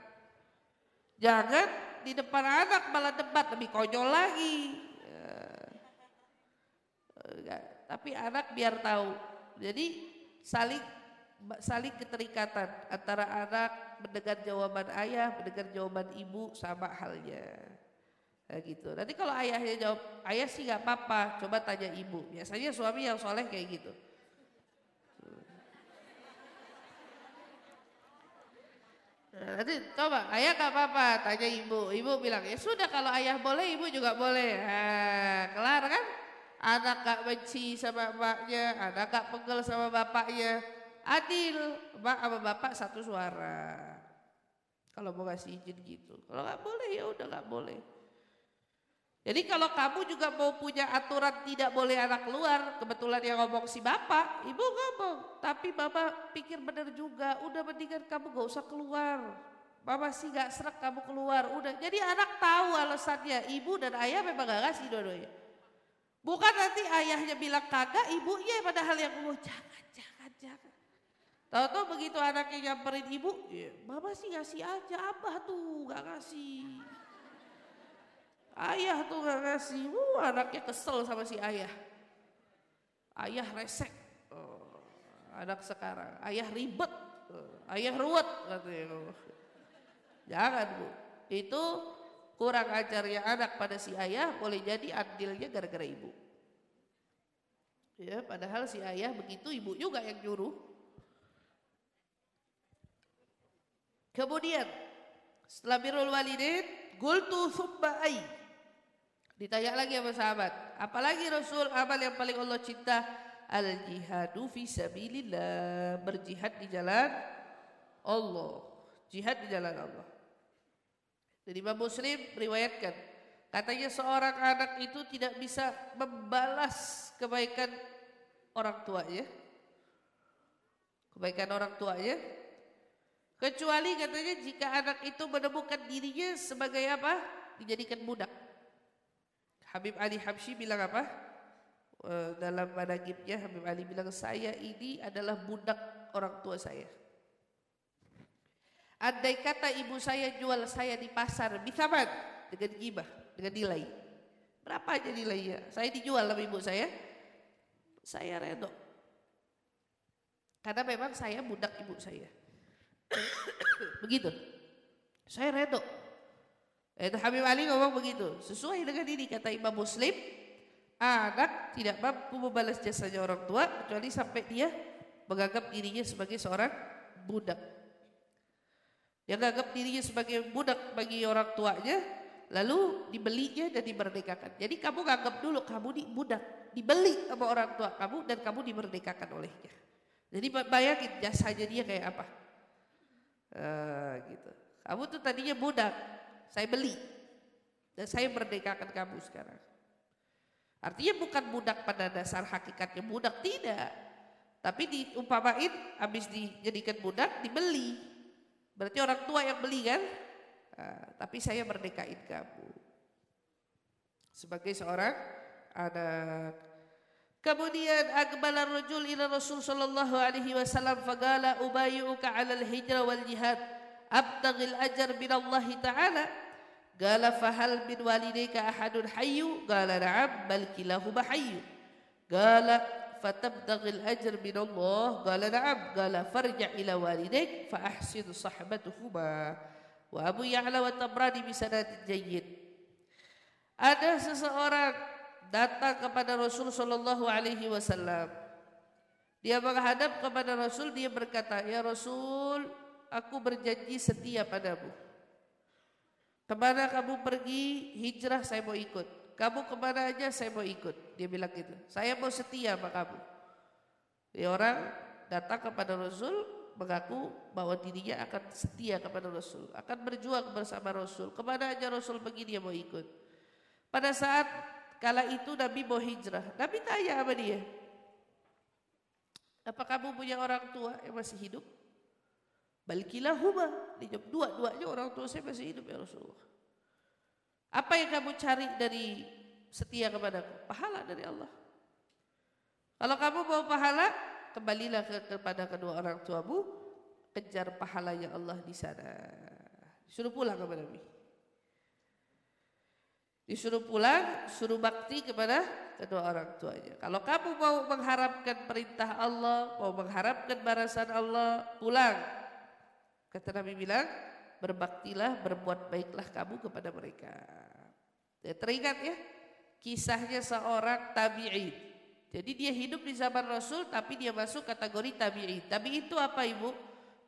Jangan di depan anak malah debat lebih konyol lagi. Ya. Tapi anak biar tahu. Jadi saling saling keterikatan antara anak mendengar jawaban ayah, mendengar jawaban ibu sama halnya. Kayak gitu. Nanti kalau ayahnya jawab, ayah sih gak apa-apa, coba tanya ibu. Biasanya suami yang soleh kayak gitu. Nah, nanti coba ayah gak apa-apa tanya ibu. Ibu bilang ya sudah kalau ayah boleh ibu juga boleh. Nah, kelar kan? Anak gak benci sama bapaknya anak gak pegel sama bapaknya adil. Mak sama bapak satu suara. Kalau mau kasih izin gitu. Kalau gak boleh ya udah gak boleh jadi kalau kamu juga mau punya aturan tidak boleh anak keluar, kebetulan yang ngomong si bapak, ibu ngomong, tapi bapak pikir benar juga, udah mendingan kamu gak usah keluar. Mama sih gak serak kamu keluar, udah. Jadi anak tahu alasannya, ibu dan ayah memang gak kasih dua-duanya. Bukan nanti ayahnya bilang kagak, ibunya padahal yang ngomong jangan, jangan, jangan. Tahu-tahu begitu anaknya nyamperin ibu, ya, mama sih ngasih aja, abah tuh gak ngasih. Ayah tuh gak ngasih, uh, anaknya kesel sama si ayah. Ayah resek, oh, anak sekarang. Ayah ribet, oh, ayah ruwet katanya. Jangan bu, itu kurang ajarnya anak pada si ayah boleh jadi adilnya gara-gara ibu. Ya, padahal si ayah begitu, ibu juga yang nyuruh. Kemudian setelah birrul walidin, gultu sumba ai. Ditanya lagi sama sahabat, apalagi Rasul amal yang paling Allah cinta? Al jihadu fi sabilillah, berjihad di jalan Allah. Jihad di jalan Allah. Jadi Imam Muslim riwayatkan, katanya seorang anak itu tidak bisa membalas kebaikan orang tuanya. Kebaikan orang tuanya kecuali katanya jika anak itu menemukan dirinya sebagai apa? dijadikan budak. Habib Ali Habsyi bilang apa? Eh, dalam managibnya Habib Ali bilang saya ini adalah budak orang tua saya. Andai kata ibu saya jual saya di pasar, bisa man dengan gibah, dengan nilai. Berapa aja nilainya? Saya dijual sama ibu saya, saya redo. Karena memang saya budak ibu saya. Begitu. Saya redo. Itu Habib Ali ngomong begitu. Sesuai dengan ini kata Imam Muslim, anak tidak mampu membalas jasanya orang tua kecuali sampai dia menganggap dirinya sebagai seorang budak. Dia menganggap dirinya sebagai budak bagi orang tuanya, lalu dibelinya dan dimerdekakan. Jadi kamu anggap dulu kamu di budak, dibeli sama orang tua kamu dan kamu dimerdekakan olehnya. Jadi bayangin jasanya dia kayak apa. Uh, gitu. Kamu tuh tadinya budak, saya beli. Dan saya merdekakan kamu sekarang. Artinya bukan budak pada dasar hakikatnya budak, tidak. Tapi diumpamain habis dijadikan budak dibeli. Berarti orang tua yang beli kan? Nah, tapi saya merdekain kamu. Sebagai seorang anak. Kemudian akbala rajul ila Rasul sallallahu alaihi wasallam faqala ubayyuka 'ala al-hijrah wal jihad abtaghil min Allah taala Qala fahal min walidayka ahadun hayyu? Qala na'am bal kilahuma hayyu. Qala fatabtaghil ajr min Allah? Qala na'am. Qala farja' ila walidayk fa ahsin sahbatuhuma. Wa Abu Ya'la wa Tabrani bisanadin jayyid. Ada seseorang datang kepada Rasul sallallahu alaihi wasallam. Dia menghadap kepada Rasul, dia berkata, "Ya Rasul, aku berjanji setia padamu." Ke mana kamu pergi hijrah saya mau ikut. Kamu ke mana aja saya mau ikut. Dia bilang gitu. Saya mau setia sama kamu. Ya orang datang kepada Rasul mengaku bahwa dirinya akan setia kepada Rasul. Akan berjuang bersama Rasul. Ke mana aja Rasul pergi dia mau ikut. Pada saat kala itu Nabi mau hijrah. Nabi tanya sama dia. Apa kamu punya orang tua yang masih hidup? Balkilahuma. Dijawab dua-duanya orang tua saya masih hidup ya Rasulullah. Apa yang kamu cari dari setia kepadaku? Pahala dari Allah. Kalau kamu mau pahala, kembalilah ke, kepada kedua orang tuamu, kejar pahalanya Allah di sana. Suruh pulang kepada Nabi. Disuruh pulang, suruh bakti kepada kedua orang tuanya. Kalau kamu mau mengharapkan perintah Allah, mau mengharapkan balasan Allah, pulang Kata Nabi bilang, berbaktilah, berbuat baiklah kamu kepada mereka. Ya, teringat ya, kisahnya seorang tabi'in. Jadi dia hidup di zaman Rasul tapi dia masuk kategori tabi'in. Tabi'in itu apa ibu?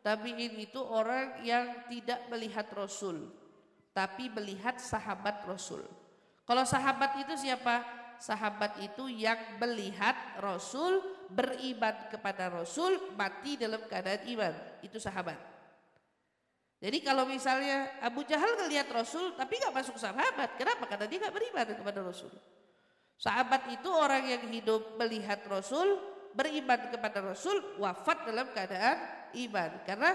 Tabi'in itu orang yang tidak melihat Rasul, tapi melihat sahabat Rasul. Kalau sahabat itu siapa? Sahabat itu yang melihat Rasul, beriman kepada Rasul, mati dalam keadaan iman. Itu sahabat. Jadi kalau misalnya Abu Jahal ngelihat Rasul tapi nggak masuk sahabat, kenapa? Karena dia nggak beriman kepada Rasul. Sahabat itu orang yang hidup melihat Rasul, beriman kepada Rasul, wafat dalam keadaan iman. Karena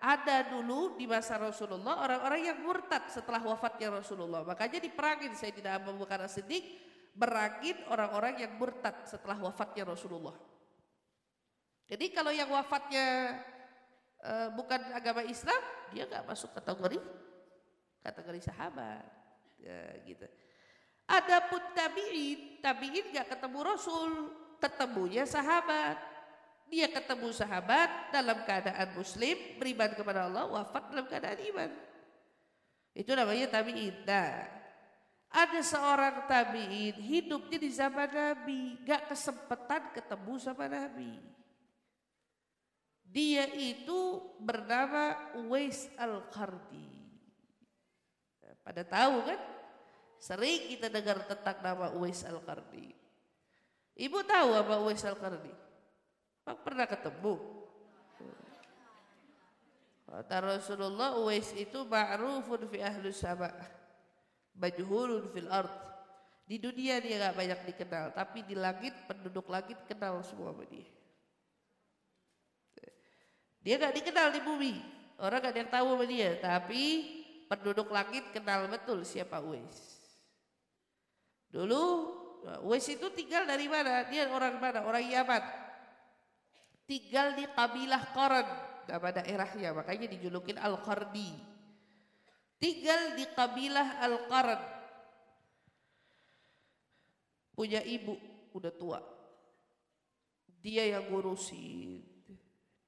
ada dulu di masa Rasulullah orang-orang yang murtad setelah wafatnya Rasulullah. Makanya diperangin saya tidak Abu Bakar Siddiq berangin orang-orang yang murtad setelah wafatnya Rasulullah. Jadi kalau yang wafatnya uh, bukan agama Islam, dia nggak masuk kategori kategori sahabat. Ya, gitu. Adapun tabi'in, tabi'in gak ketemu Rasul, ketemunya sahabat. Dia ketemu sahabat dalam keadaan muslim, beriman kepada Allah, wafat dalam keadaan iman. Itu namanya tabi'in. Nah, ada seorang tabi'in hidupnya di zaman Nabi, gak kesempatan ketemu sama Nabi. Dia itu bernama Uwais Al-Qardi. Pada tahu kan? Sering kita dengar tentang nama Uwais Al-Qarni. Ibu tahu apa Uwais Al-Qarni? Pernah ketemu? Kata Rasulullah Uwais itu ma'rufun fi ahli sama. Majhulun fil ard. Di dunia dia gak banyak dikenal, tapi di langit penduduk langit kenal semua sama dia. Dia gak dikenal di bumi, orang gak ada yang tahu sama dia, tapi penduduk langit kenal betul siapa Uwais. Dulu Wes itu tinggal dari mana? Dia orang mana? Orang Yaman. Tinggal di kabilah Qaran nama daerahnya, makanya dijulukin Al-Qardi. Tinggal di kabilah Al-Qaran. Punya ibu udah tua. Dia yang ngurusin,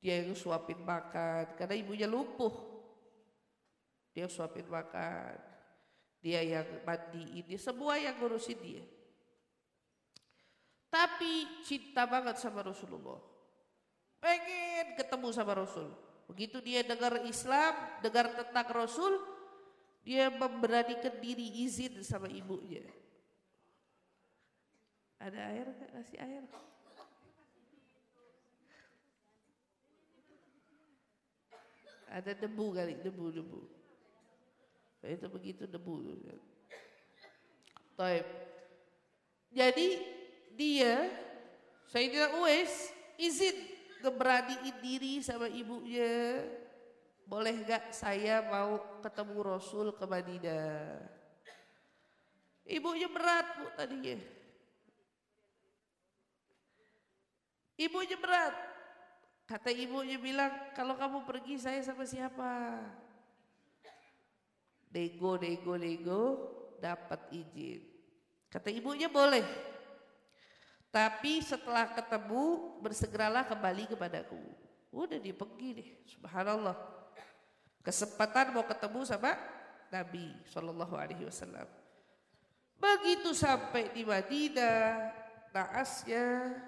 dia yang suapin makan. Karena ibunya lumpuh. Dia suapin makan. Dia yang mandi ini semua yang ngurusin dia. Tapi cinta banget sama Rasulullah. Pengen ketemu sama Rasul. Begitu dia dengar Islam dengar tentang Rasul dia memberanikan diri izin sama ibunya. Ada air nggak? Kasih air ada debu kali debu debu itu begitu debu. Taib. Jadi dia Sayyidina Uwais izin ngeberaniin diri sama ibunya. Boleh gak saya mau ketemu Rasul ke Madinah? Ibunya berat bu tadinya. Ibunya berat. Kata ibunya bilang, kalau kamu pergi saya sama siapa? nego, nego, nego, dapat izin. Kata ibunya boleh. Tapi setelah ketemu bersegeralah kembali kepadaku. Udah dia pergi deh, subhanallah. Kesempatan mau ketemu sama Nabi Shallallahu Alaihi Wasallam. Begitu sampai di Madinah, naasnya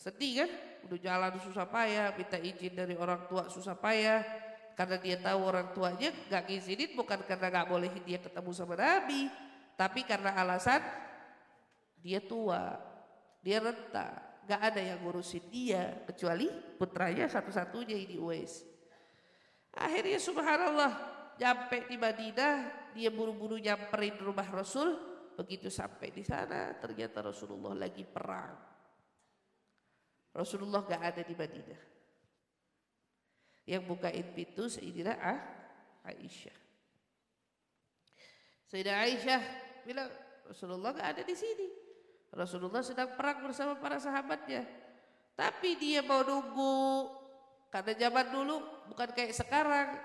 sedih kan? Udah jalan susah payah, minta izin dari orang tua susah payah karena dia tahu orang tuanya gak ngizinin bukan karena gak boleh dia ketemu sama Nabi. Tapi karena alasan dia tua, dia renta. Gak ada yang ngurusin dia kecuali putranya satu-satunya ini Uwais. Akhirnya subhanallah nyampe di Madinah dia buru-buru nyamperin rumah Rasul. Begitu sampai di sana ternyata Rasulullah lagi perang. Rasulullah gak ada di Madinah. Yang bukain pintu Sayyidina ah, Aisyah. Sayyidina Aisyah bilang Rasulullah gak ada di sini. Rasulullah sedang perang bersama para sahabatnya. Tapi dia mau nunggu karena zaman dulu bukan kayak sekarang.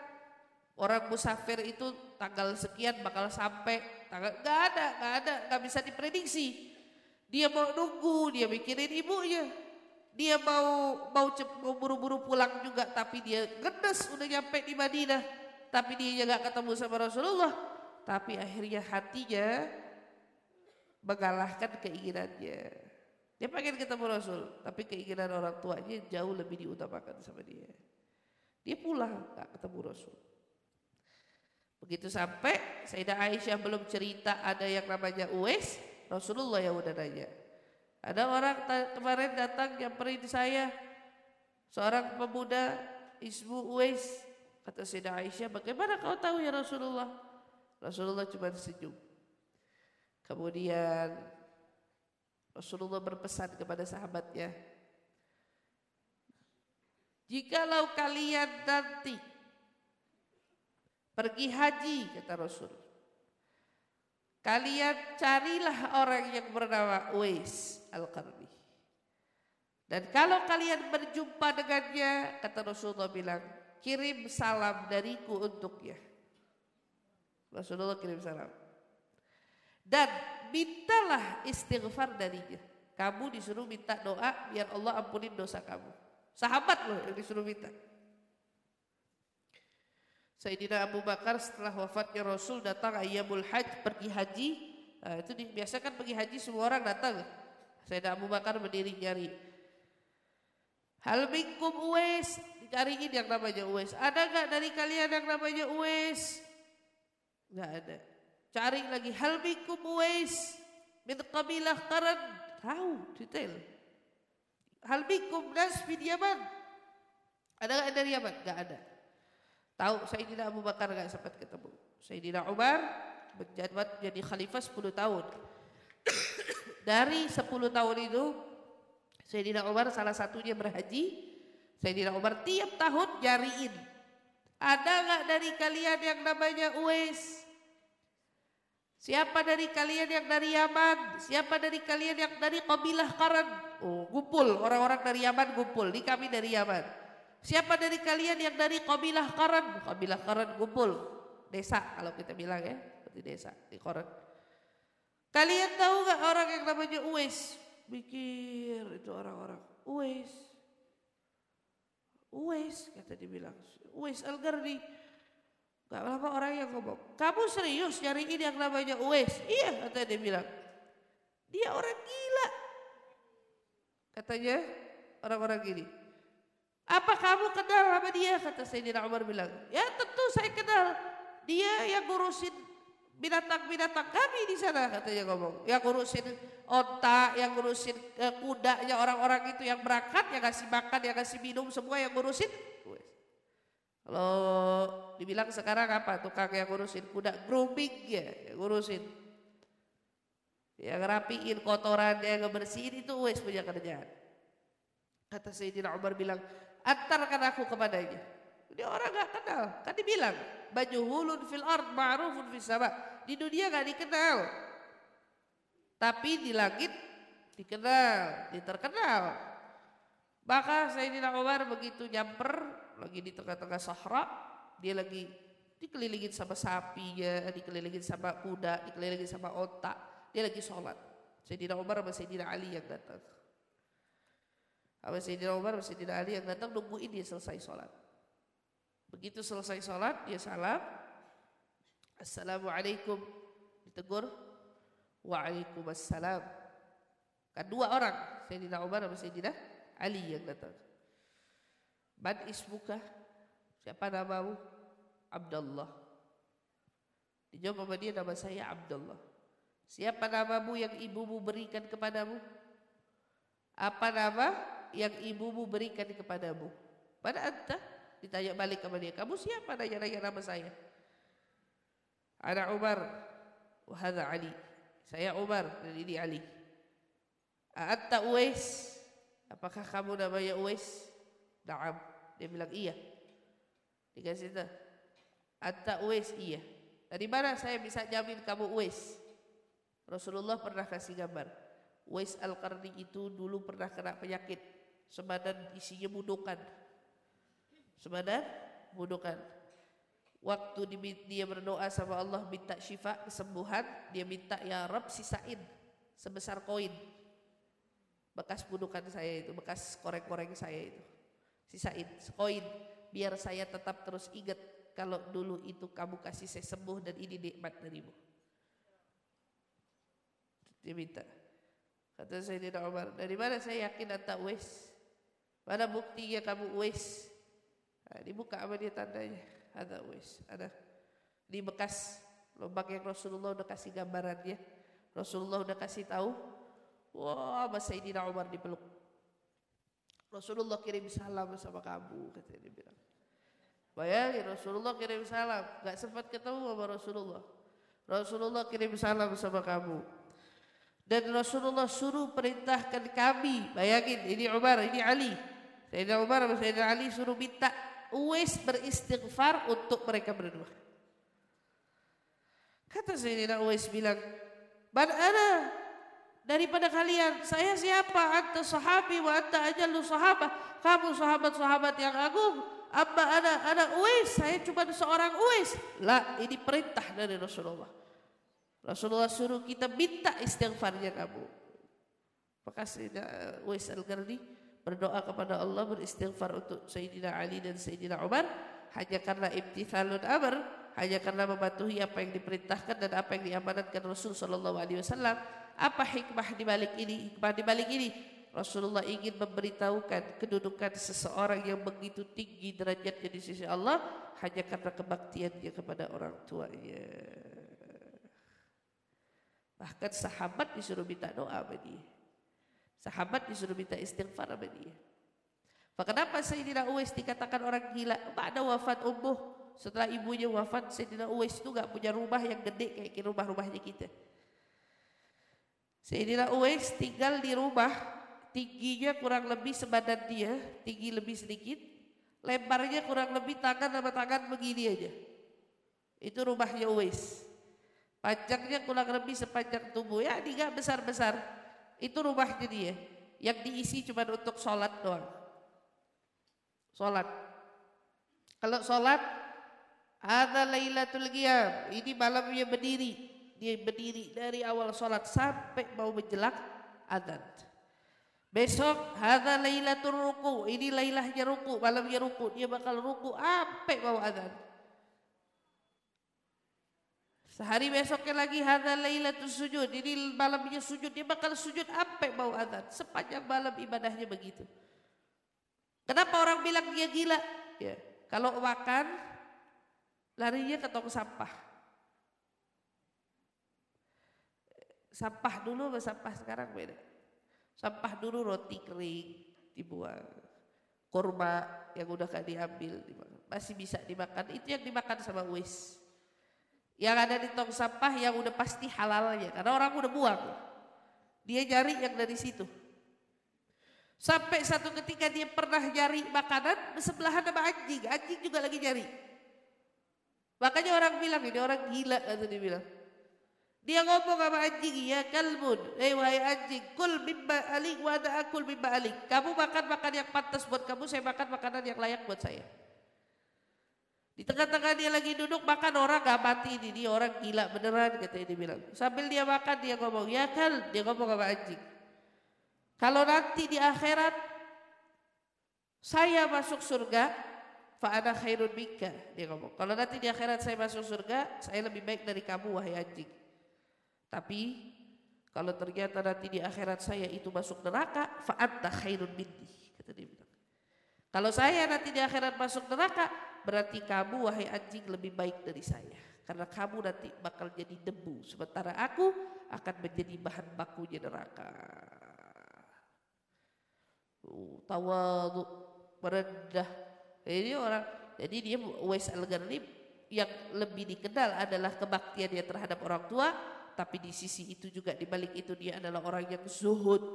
Orang musafir itu tanggal sekian bakal sampai. Tanggal gak ada, gak ada, gak bisa diprediksi. Dia mau nunggu, dia mikirin ibunya. Dia mau mau, mau buru-buru pulang juga tapi dia gedes udah nyampe di Madinah. Tapi dia nggak ketemu sama Rasulullah. Tapi akhirnya hatinya mengalahkan keinginannya. Dia pengen ketemu Rasul, tapi keinginan orang tuanya jauh lebih diutamakan sama dia. Dia pulang, nggak ketemu Rasul. Begitu sampai Sayyidah Aisyah belum cerita ada yang namanya Uwais, Rasulullah yang udah nanya. Ada orang kemarin datang yang nyamperin saya, seorang pemuda Ismu Uwais. Kata Sayyidah Aisyah, bagaimana kau tahu ya Rasulullah? Rasulullah cuma senyum. Kemudian Rasulullah berpesan kepada sahabatnya, Jikalau kalian nanti pergi haji kata Rasul. Kalian carilah orang yang bernama Uwais Al-Qarni. Dan kalau kalian berjumpa dengannya, kata Rasulullah bilang, kirim salam dariku untuknya. Rasulullah kirim salam. Dan mintalah istighfar darinya. Kamu disuruh minta doa biar Allah ampunin dosa kamu. Sahabat loh yang disuruh minta. Sayyidina Abu Bakar setelah wafatnya Rasul datang ayyamul hajj pergi haji. Nah, itu dibiasakan pergi haji semua orang datang. Sayyidina Abu Bakar berdiri nyari. Hal minkum Uwais. Dicariin yang namanya Uwais. Ada gak dari kalian yang namanya Uwais? Gak ada. Cari lagi. Hal minkum Uwais. Min kabilah karan. Tahu detail. Hal minkum nas bin. Ada gak dari Yaman? Gak ada. Tahu Sayyidina Abu Bakar gak sempat ketemu. Sayyidina Umar menjabat jadi khalifah 10 tahun. Dari 10 tahun itu Sayyidina Umar salah satunya berhaji. Sayyidina Umar tiap tahun jariin. Ada gak dari kalian yang namanya Uwais? Siapa dari kalian yang dari Yaman? Siapa dari kalian yang dari kabilah Karan? Oh, gumpul orang-orang dari Yaman gumpul. Di kami dari Yaman. Siapa dari kalian yang dari kabilah Karan? Kabilah Karan kumpul. Desa kalau kita bilang ya. Seperti desa di Karan. Kalian tahu gak orang yang namanya Uwais? Mikir itu orang-orang. Uwais. Uwais kata dia bilang. Uwais Al-Gardi. Gak lama orang yang ngomong. Kamu serius nyariin yang namanya Uwais? Iya kata dia bilang. Dia orang gila. Katanya orang-orang gini. Apa kamu kenal sama dia? Kata Sayyidina Umar bilang. Ya tentu saya kenal. Dia yang ngurusin binatang-binatang kami di sana katanya ngomong. Yang ngurusin otak, yang ngurusin uh, kudanya orang-orang itu yang berangkat, yang kasih makan, yang kasih minum semua yang ngurusin. Kalau dibilang sekarang apa tukang yang ngurusin kuda grooming ya, yang ngurusin. Yang rapiin kotoran, yang ngebersihin itu wes punya kerjaan. Kata Sayyidina Umar bilang, antarkan aku kepadanya. Dia orang gak kenal, kan dibilang baju hulun fil ard ma'rufun fis sama. Di dunia gak dikenal. Tapi di langit dikenal, diterkenal. Maka Sayyidina Umar begitu nyamper lagi di tengah-tengah sahara, dia lagi dikelilingin sama sapinya, dikelilingin sama kuda, dikelilingin sama otak, dia lagi sholat. Sayyidina Umar sama Sayyidina Ali yang datang. Apa Sayyidina Umar, Sayyidina Ali yang datang nungguin dia selesai sholat. Begitu selesai sholat, dia salam. Assalamualaikum. Ditegur. Waalaikumsalam. Kan dua orang. Sayyidina Umar dan Sayyidina Ali yang datang. Man ismuka? Siapa namamu? Abdullah. Dijawab sama dia nama saya Abdullah. Siapa namamu yang ibumu berikan kepadamu? Apa nama yang ibumu berikan kepadamu. Pada anta ditanya balik kepada dia, kamu siapa nanya-nanya nama saya? Ana Umar, wahada Ali. Saya Umar dan ini Ali. Anta Uwais, apakah kamu namanya Uwais? Naam. Dia bilang iya. Dikasih tahu. Anta Uwais iya. Dari mana saya bisa jamin kamu Uwais? Rasulullah pernah kasih gambar. Uwais Al-Qarni itu dulu pernah kena penyakit sebadan isinya budokan. Sebadan budokan. Waktu dia berdoa sama Allah minta syifa, kesembuhan, dia minta ya Rab sisain sebesar koin. Bekas budukan saya itu, bekas koreng-koreng saya itu. Sisain, koin. Biar saya tetap terus ingat kalau dulu itu kamu kasih saya sembuh dan ini nikmat darimu. Dia minta. Kata saya tidak Umar, dari mana saya yakin anta wes? Mana buktinya kamu Uwais? Nah, dibuka apa dia tandanya? Ada Uwais, ada di bekas lubang yang Rasulullah udah kasih gambarannya. Rasulullah udah kasih tahu. Wah, masa ini Umar dipeluk. Rasulullah kirim salam sama kamu, katanya dia bilang. Bayangin Rasulullah kirim salam, gak sempat ketemu sama Rasulullah. Rasulullah kirim salam sama kamu. Dan Rasulullah suruh perintahkan kami, bayangin ini Umar, ini Ali. Sayyidina Umar sama Sayyidina Ali suruh minta Uwais beristighfar untuk mereka berdua. Kata Sayyidina Uwais bilang, "Man ana daripada kalian, saya siapa? Anta sahabi wa anta ajallu sahabah. Kamu sahabat-sahabat yang agung, Abba ada ada Uwais, saya cuma seorang Uwais. Lah, ini perintah dari Rasulullah. Rasulullah suruh kita minta istighfarnya kamu. Maka Sayyidina Uwais Al-Qarni berdoa kepada Allah beristighfar untuk Sayyidina Ali dan Sayyidina Umar hanya karena imtithalun amr, hanya karena mematuhi apa yang diperintahkan dan apa yang diamanatkan Rasul sallallahu alaihi wasallam. Apa hikmah di balik ini? Hikmah di balik ini Rasulullah ingin memberitahukan kedudukan seseorang yang begitu tinggi derajatnya di sisi Allah hanya karena kebaktiannya kepada orang tuanya. Bahkan sahabat disuruh minta doa sama dia. Sahabat disuruh minta istighfar sama dia. Kenapa Sayyidina Uwais dikatakan orang gila? Pada wafat umbuh, setelah ibunya wafat, Sayyidina Uwais itu gak punya rumah yang gede kayak rumah-rumahnya kita. Sayyidina Uwais tinggal di rumah tingginya kurang lebih sebadan dia, tinggi lebih sedikit, lebarnya kurang lebih tangan sama tangan begini aja. Itu rumahnya Uwais. Panjangnya kurang lebih sepanjang tubuh, ya tidak besar-besar. Itu rumahnya dia, yang diisi cuma untuk sholat doang. Sholat. Kalau sholat, ada Lailatul Qiyam, ini malamnya berdiri. Dia berdiri dari awal sholat sampai mau menjelak adzan. Besok hadza lailatul ruku. Ini lailahnya ruku, malamnya ruku. Dia bakal ruku sampai bau adzan. Sehari besoknya lagi hadza lailatul sujud. Ini malamnya sujud. Dia bakal sujud sampai bau adzan. Sepanjang malam ibadahnya begitu. Kenapa orang bilang dia gila? Ya, kalau makan larinya ke tong sampah. Sampah dulu sama sampah sekarang beda. Sampah dulu roti kering dibuang. Kurma yang udah gak diambil masih bisa dimakan. Itu yang dimakan sama wis. Yang ada di tong sampah yang udah pasti halalnya karena orang udah buang. Dia nyari yang dari situ. Sampai satu ketika dia pernah nyari makanan sebelahan sama anjing. Anjing juga lagi nyari. Makanya orang bilang ini orang gila atau dia bilang. Dia ngomong sama anjing, ya kalbun, eh wahai anjing, kul mimba alik wa ada akul mimba alik. Kamu makan makan yang pantas buat kamu, saya makan makanan yang layak buat saya. Di tengah-tengah dia lagi duduk makan orang gak mati ini, dia orang gila beneran katanya dia bilang. Sambil dia makan dia ngomong, ya kal, dia ngomong sama anjing. Kalau nanti di akhirat saya masuk surga, fa'ana khairun minka. Dia ngomong, kalau nanti di akhirat saya masuk surga, saya lebih baik dari kamu wahai anjing. Tapi kalau ternyata nanti di akhirat saya itu masuk neraka, fa'atta khairun minni, kata dia bilang. Kalau saya nanti di akhirat masuk neraka, berarti kamu wahai anjing lebih baik dari saya. Karena kamu nanti bakal jadi debu, sementara aku akan menjadi bahan bakunya neraka. Uh, tawadu, merendah. Ini orang, jadi dia Wais al-Gharib yang lebih dikenal adalah kebaktiannya terhadap orang tua, tapi di sisi itu juga di balik itu dia adalah orang yang zuhud,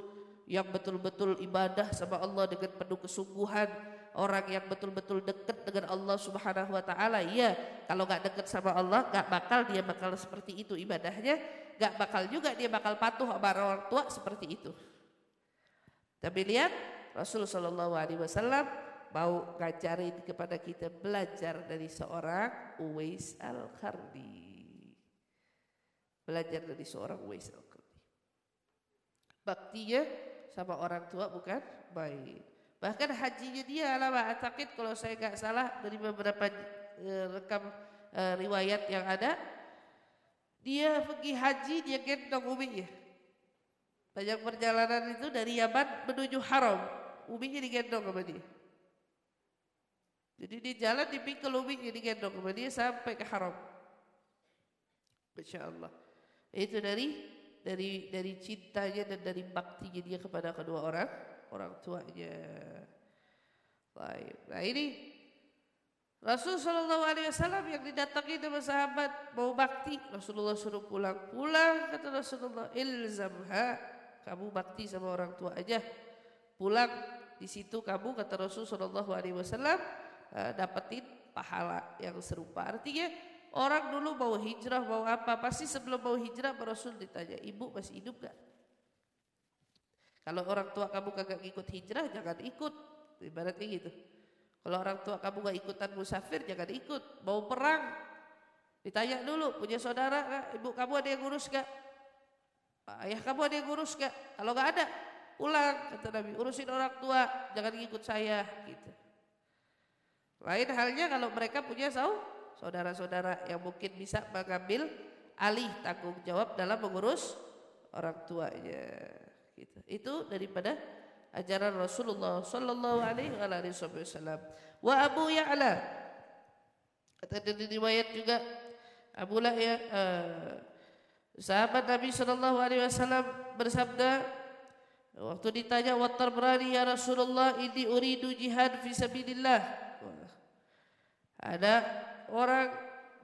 yang betul-betul ibadah sama Allah dengan penuh kesungguhan, orang yang betul-betul dekat dengan Allah Subhanahu wa taala. Iya, kalau nggak dekat sama Allah, nggak bakal dia bakal seperti itu ibadahnya, nggak bakal juga dia bakal patuh sama orang tua seperti itu. Tapi lihat Rasul Shallallahu alaihi wasallam mau ngajarin kepada kita belajar dari seorang Uwais Al-Qarni. Belajar dari seorang Uwais Al-Qarni. Baktinya sama orang tua bukan baik. Bahkan hajinya dia lama atakid kalau saya nggak salah dari beberapa uh, rekam uh, riwayat yang ada. Dia pergi haji dia gendong uminya. Banyak perjalanan itu dari Yaman menuju Haram. Uminya digendong sama dia. Jadi dia jalan di pinggul ubinya digendong sama dia sampai ke haram. Masya Allah. Itu dari dari dari cintanya dan dari baktinya dia kepada kedua orang orang tuanya. Baik. Nah ini Rasul Wasallam yang didatangi sama sahabat mau bakti Rasulullah suruh pulang pulang kata Rasulullah ilzamha kamu bakti sama orang tua aja pulang di situ kamu kata Rasul Shallallahu Alaihi uh, dapetin pahala yang serupa. Artinya orang dulu mau hijrah mau apa pasti sebelum mau hijrah Rasul ditanya ibu masih hidup gak? Kalau orang tua kamu kagak ikut hijrah jangan ikut ibaratnya gitu. Kalau orang tua kamu gak ikutan musafir jangan ikut. Mau perang ditanya dulu punya saudara gak? Ibu kamu ada yang ngurus gak? Ayah kamu ada yang ngurus gak? Kalau gak ada pulang kata Nabi urusin orang tua jangan ikut saya gitu. Lain halnya kalau mereka punya saudara-saudara yang mungkin bisa mengambil alih tanggung jawab dalam mengurus orang tuanya. Itu daripada ajaran Rasulullah Sallallahu Alaihi Wasallam. Wa Abu Ya'la kata dari riwayat juga Abu La ya uh, sahabat Nabi Sallallahu Alaihi Wasallam bersabda waktu ditanya watar berani ya Rasulullah ini uridu jihad fi sabilillah ada orang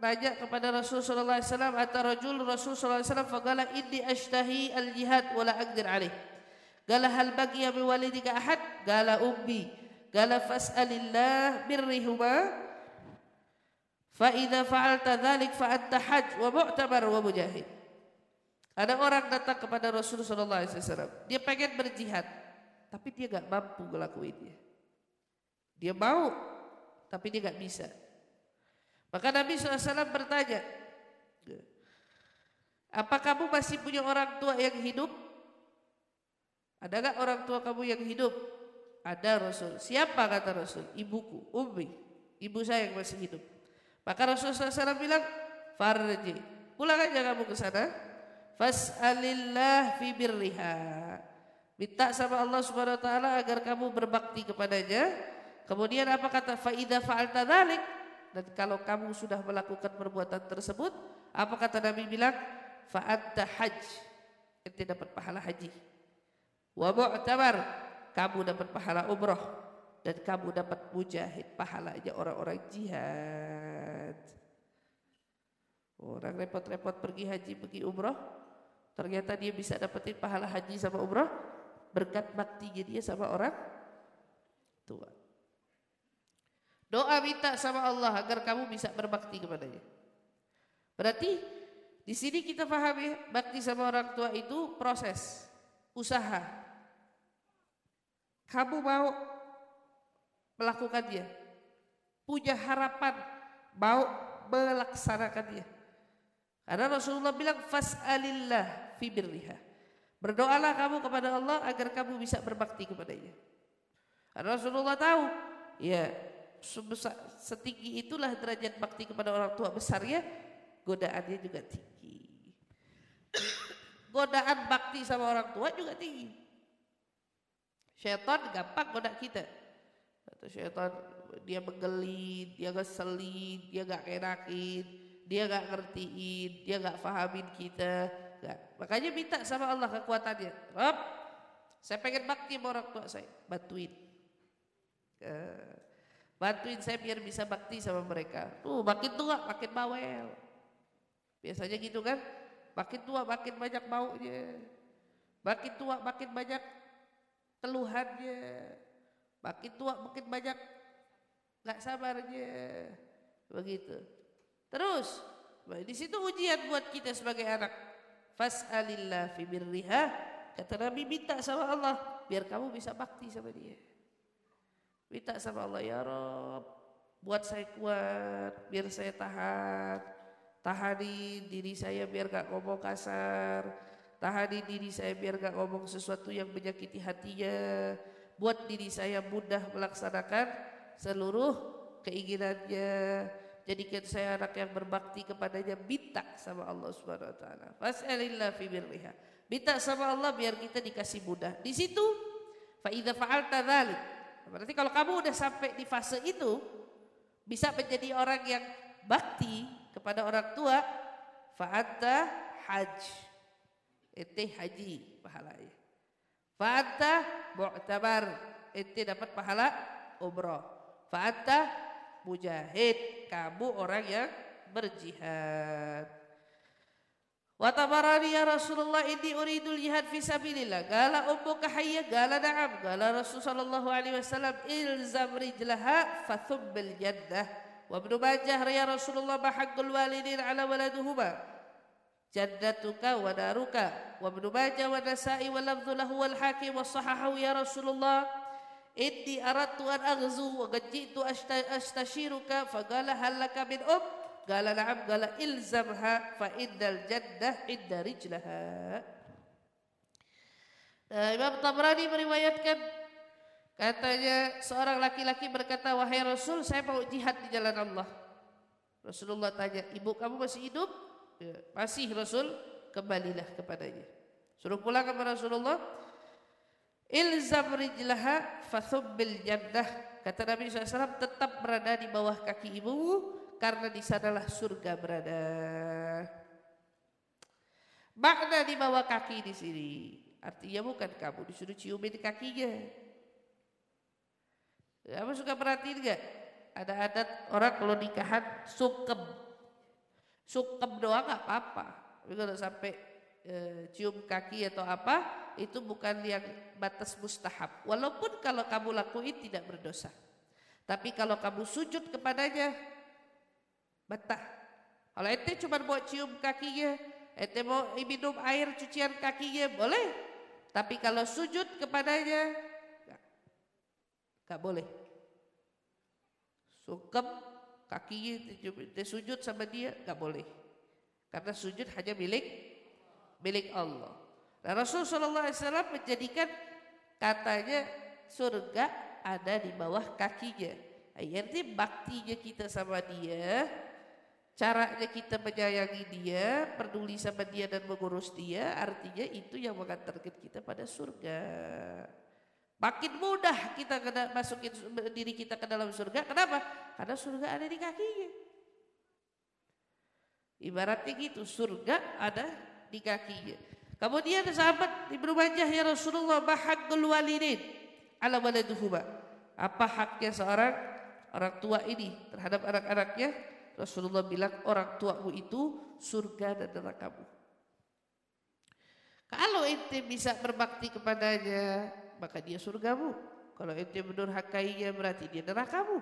tanya kepada Rasul sallallahu alaihi wasallam atau rajul Rasul sallallahu alaihi wasallam faqala inni ashtahi al jihad wala aqdir alaih. Gala hal baqiya min walidika ahad? Gala ummi. Gala fas'alillah birrihuma. Fa idza fa'alta dzalik fa anta hajj wa mu'tabar wa mujahid. Ada orang datang kepada Rasul sallallahu alaihi wasallam. Dia pengen berjihad, tapi dia enggak mampu ngelakuinnya. Dia mau, tapi dia enggak bisa. Maka Nabi SAW bertanya, apa kamu masih punya orang tua yang hidup? Ada gak orang tua kamu yang hidup? Ada Rasul. Siapa kata Rasul? Ibuku, Ummi. Ibu saya yang masih hidup. Maka Rasul SAW bilang, Farji, pulang aja kamu ke sana. Fas'alillah fi birriha. Minta sama Allah Subhanahu wa taala agar kamu berbakti kepadanya. Kemudian apa kata faida fa'alta dzalik? Dan kalau kamu sudah melakukan perbuatan tersebut, apa kata Nabi bilang? Fa'atta hajj. Ente dapat pahala haji. Wa. Kamu dapat pahala umroh. Dan kamu dapat mujahid. Pahalanya orang-orang jihad. Orang repot-repot pergi haji, pergi umroh. Ternyata dia bisa dapetin pahala haji sama umroh. Berkat baktinya dia sama orang tua. Doa minta sama Allah agar kamu bisa berbakti kepadanya. Berarti di sini kita pahami bakti sama orang tua itu proses, usaha. Kamu mau melakukannya, punya harapan mau melaksanakannya. Karena Rasulullah bilang fas'alillah fi birriha. Berdoalah kamu kepada Allah agar kamu bisa berbakti kepadanya. Karena Rasulullah tahu, ya setinggi itulah derajat bakti kepada orang tua besarnya, godaannya juga tinggi. Godaan bakti sama orang tua juga tinggi. Syaitan gampang goda kita. Atau syaitan dia menggeli, dia ngeselin, dia gak enakin, dia gak ngertiin, dia gak fahamin kita. Gak. Makanya minta sama Allah kekuatannya. Rob, saya pengen bakti sama orang tua saya, bantuin. Bantuin saya biar bisa bakti sama mereka. Tuh makin tua makin bawel. Biasanya gitu kan. Makin tua makin banyak maunya. Makin tua makin banyak teluhannya. Makin tua makin banyak nggak sabarnya. Begitu. Terus di situ ujian buat kita sebagai anak. Fas'alillah fi birriha. Kata Nabi minta sama Allah biar kamu bisa bakti sama dia. Minta sama Allah ya Rob, buat saya kuat, biar saya tahan. Tahani diri saya biar gak ngomong kasar. Tahani diri saya biar gak ngomong sesuatu yang menyakiti hatinya. Buat diri saya mudah melaksanakan seluruh keinginannya. Jadikan saya anak yang berbakti kepadanya. Minta sama Allah subhanahu wa ta'ala. Fas'alillah fi birriha. Minta sama Allah biar kita dikasih mudah. Di situ, fa'idha fa'alta Berarti kalau kamu udah sampai di fase itu, bisa menjadi orang yang bakti kepada orang tua, fa'anta haj. Ente haji pahalanya. Fa'anta mu'tabar. Ente dapat pahala umroh. Fa'anta mujahid. Kamu orang yang berjihad. Wa tabarani ya Rasulullah inni uridul jihad fi sabilillah. Gala ummuka hayya gala na'am. Gala Rasul sallallahu alaihi wasallam ilzam rijlaha fathubbil jannah. Wa ibnu Majah ya Rasulullah bahaqqul walidin ala waladuhuma. Jannatuka wa daruka. Wa ibnu Majah wa Nasa'i wa lafdhu lahu wal hakim wa sahahahu ya Rasulullah. Inni aradtu an aghzu wa qad ji'tu astashiruka faqala hal laka min um Gala na'am gala ilzamha fa innal jannah inda rijlaha. Nah, Imam Tabrani meriwayatkan katanya seorang laki-laki berkata wahai Rasul saya mau jihad di jalan Allah. Rasulullah tanya ibu kamu masih hidup? Ya, masih Rasul kembalilah kepadanya. Suruh pulang kepada Rasulullah. Ilzam rijlaha fathubbil jannah. Kata Nabi SAW tetap berada di bawah kaki ibumu karena di sanalah surga berada. Makna di bawah kaki di sini artinya bukan kamu disuruh ciumin kakinya. Kamu suka perhatiin gak? Ada adat orang kalau nikahan sukem. Sukem doang gak apa-apa. Tapi kalau sampai e, cium kaki atau apa, itu bukan yang batas mustahab. Walaupun kalau kamu lakuin tidak berdosa. Tapi kalau kamu sujud kepadanya, Betah. Kalau ente cuma buat cium kakinya, ente mau minum air cucian kakinya, boleh. Tapi kalau sujud kepadanya, gak, boleh. Sungkem kakinya sujud sama dia, gak boleh. Karena sujud hanya milik milik Allah. Nah, Rasulullah SAW menjadikan katanya surga ada di bawah kakinya. Akhirnya baktinya kita sama dia Caranya kita menyayangi dia, peduli sama dia dan mengurus dia, artinya itu yang mengantarkan kita pada surga. Makin mudah kita masukin diri kita ke dalam surga. Kenapa? Karena surga ada di kakinya. Ibaratnya gitu, surga ada di kakinya. Kemudian sahabat Ibnu Majah ya Rasulullah bahaggul walidin ala waladuhuma. Apa haknya seorang orang tua ini terhadap anak-anaknya? Rasulullah bilang orang tuamu itu surga dan nerakamu. Kalau ente bisa berbakti kepadanya, maka dia surgamu. Kalau ente mendurhakainya berarti dia nerakamu.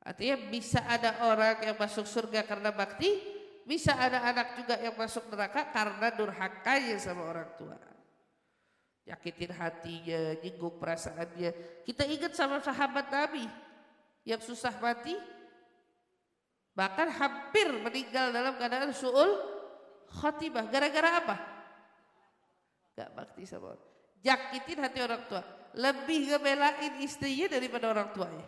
Artinya bisa ada orang yang masuk surga karena bakti, bisa ada anak juga yang masuk neraka karena durhakanya sama orang tua. Yakitin hatinya, nyinggung perasaannya. Kita ingat sama sahabat Nabi yang susah mati, Bahkan hampir meninggal dalam keadaan su'ul khotibah. Gara-gara apa? Gak bakti sama orang. Jakitin hati orang tua. Lebih ngebelain istrinya daripada orang tuanya.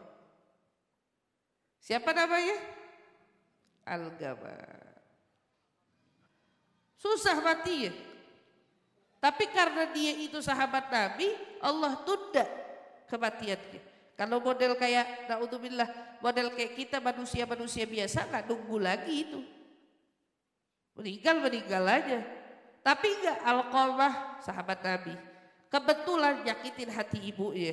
Siapa namanya? Algama. Susah mati ya. Tapi karena dia itu sahabat Nabi, Allah tunda kematiannya. Kalau model kayak naudzubillah, model kayak kita manusia-manusia biasa nggak nunggu lagi itu. Meninggal meninggal aja. Tapi enggak Alqamah sahabat Nabi. Kebetulan nyakitin hati ibu ya.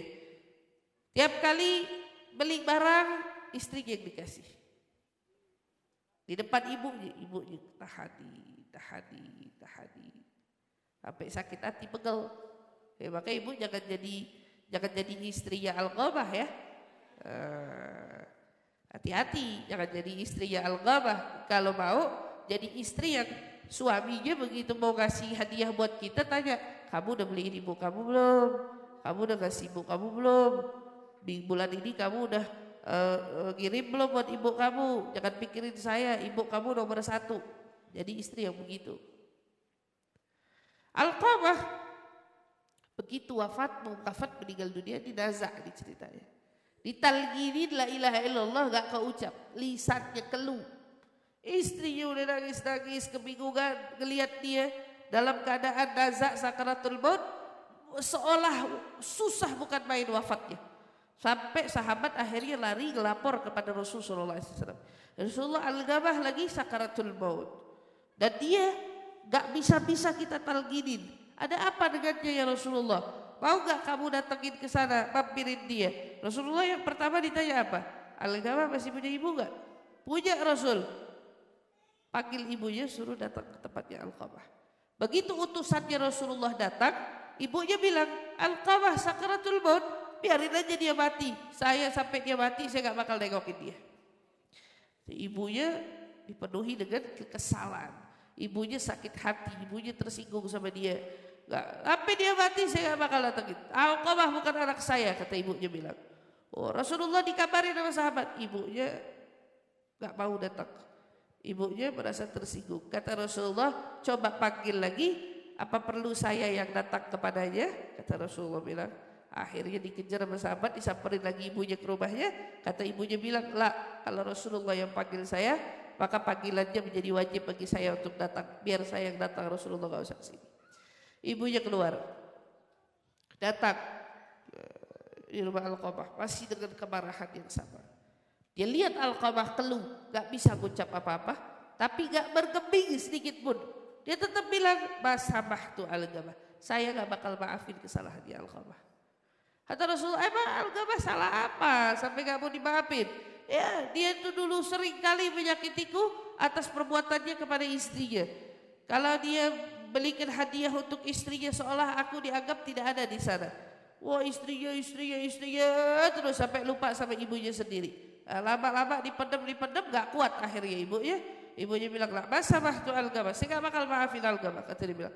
Tiap kali beli barang istrinya yang dikasih. Di depan ibunya, ibunya tahadi, tahadi, tahadi. Sampai sakit hati pegel. Ya, maka ibu jangan jadi jangan jadi istri ya al-ghabah ya. Eh, hati-hati, jangan jadi istri ya al-ghabah. Kalau mau jadi istri yang suaminya begitu mau kasih hadiah buat kita tanya, kamu udah beliin ibu kamu belum? Kamu udah kasih ibu kamu belum? Di bulan ini kamu udah uh, uh, kirim belum buat ibu kamu? Jangan pikirin saya, ibu kamu nomor satu. Jadi istri yang begitu. Al-Qamah Begitu wafat, mau wafat meninggal dunia dinazak ceritanya. Ditalginin la ilaha illallah gak keucap. Lisannya keluh. Istrinya udah nangis-nangis kebingungan ngelihat dia dalam keadaan nazak sakaratul maut seolah susah bukan main wafatnya. Sampai sahabat akhirnya lari lapor kepada Rasulullah SAW. Rasulullah al-gabah lagi sakaratul maut. Dan dia gak bisa-bisa kita talginin. Ada apa dengannya ya Rasulullah? Mau gak kamu datangin ke sana, mampirin dia? Rasulullah yang pertama ditanya apa? Al-gabah masih punya ibu gak? Punya Rasul. Panggil ibunya suruh datang ke tempatnya Al-Qabah. Begitu utusannya Rasulullah datang, ibunya bilang, Al-Qabah sakaratul maut, biarin aja dia mati. Saya sampai dia mati, saya gak bakal nengokin dia. Ibunya dipenuhi dengan kekesalan. Ibunya sakit hati, ibunya tersinggung sama dia. Gak, sampai dia mati saya gak bakal datangin. Alqamah bukan anak saya, kata ibunya bilang. Oh Rasulullah dikabarin sama sahabat. Ibunya gak mau datang. Ibunya merasa tersinggung. Kata Rasulullah, coba panggil lagi. Apa perlu saya yang datang kepadanya? Kata Rasulullah bilang, Akhirnya dikejar sama sahabat, disamperin lagi ibunya ke rumahnya. Kata ibunya bilang, lah kalau Rasulullah yang panggil saya, maka panggilannya menjadi wajib bagi saya untuk datang. Biar saya yang datang, Rasulullah gak usah ke sini. Ibunya keluar. Datang di rumah Al-Qamah, masih dengan kemarahan yang sama. Dia lihat Al-Qamah keluh, gak bisa ngucap apa-apa, tapi gak berkembing sedikit pun. Dia tetap bilang, Masamah tuh Al-Qamah. Saya gak bakal maafin kesalahan di Al-Qamah. Kata Rasulullah, emang agama salah apa sampai gak mau dimaafin? Ya, dia itu dulu sering kali menyakitiku atas perbuatannya kepada istrinya. Kalau dia belikan hadiah untuk istrinya seolah aku dianggap tidak ada di sana. Wah istrinya, istrinya, istrinya terus sampai lupa sama ibunya sendiri. Nah, lama-lama dipendam-dipendam gak kuat akhirnya ibunya. Ibunya bilang, lah masa saya gak bakal maafin al-gama. Kata dia bilang,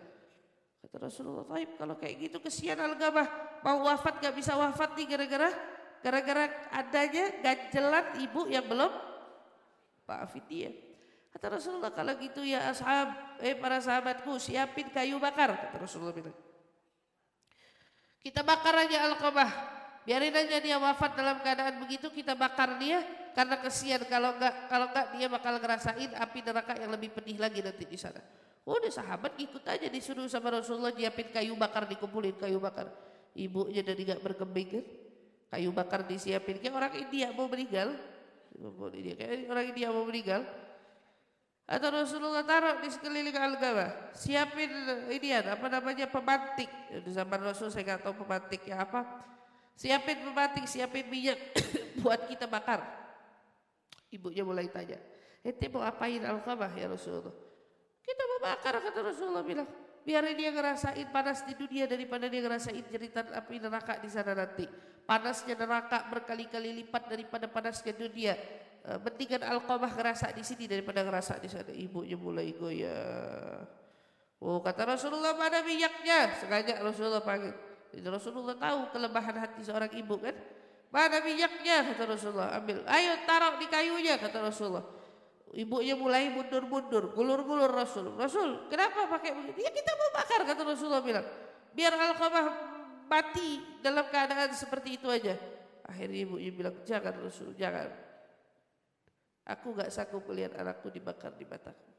Kata Rasulullah, Taib kalau kayak gitu kesian Al-Gabah. Mau wafat gak bisa wafat nih gara-gara gara-gara adanya ganjelan ibu yang belum maafin dia. Kata Rasulullah kalau gitu ya ashab, eh para sahabatku siapin kayu bakar. Kata Rasulullah bilang. Kita bakar aja Al-Qabah. Biarin aja dia wafat dalam keadaan begitu kita bakar dia karena kesian kalau enggak kalau enggak dia bakal ngerasain api neraka yang lebih pedih lagi nanti di sana. Oh, udah sahabat ikut aja disuruh sama Rasulullah nyiapin kayu bakar dikumpulin kayu bakar. Ibunya dari gak berkembing kan. Kayu bakar disiapin kayak orang India mau meninggal. Kayak orang India mau meninggal. Atau Rasulullah taruh di sekeliling al-gaba. Siapin ini apa namanya pemantik. Di zaman Rasul saya nggak tahu pemantiknya apa. Siapin pemantik, siapin minyak buat kita bakar. Ibunya mulai tanya, ente mau apain al-gabah ya Rasulullah? Kita mau bakar kata Rasulullah bilang. Biar dia ngerasain panas di dunia daripada dia ngerasain cerita api neraka di sana nanti. Panasnya neraka berkali-kali lipat daripada panasnya dunia. E, mendingan Alqamah ngerasa di sini daripada ngerasa di sana. Ibunya mulai goyah. Oh kata Rasulullah mana minyaknya? Sengaja Rasulullah panggil. Jadi Rasulullah tahu kelemahan hati seorang ibu kan. Mana minyaknya kata Rasulullah ambil. Ayo taruh di kayunya kata Rasulullah. Ibunya mulai mundur-mundur, gulur-gulur Rasul. Rasul, kenapa pakai begitu? Ya kita mau bakar kata Rasulullah bilang. Biar Alqamah mati dalam keadaan seperti itu aja. Akhirnya ibunya bilang, jangan Rasul, jangan. Aku gak sanggup melihat anakku dibakar di mataku.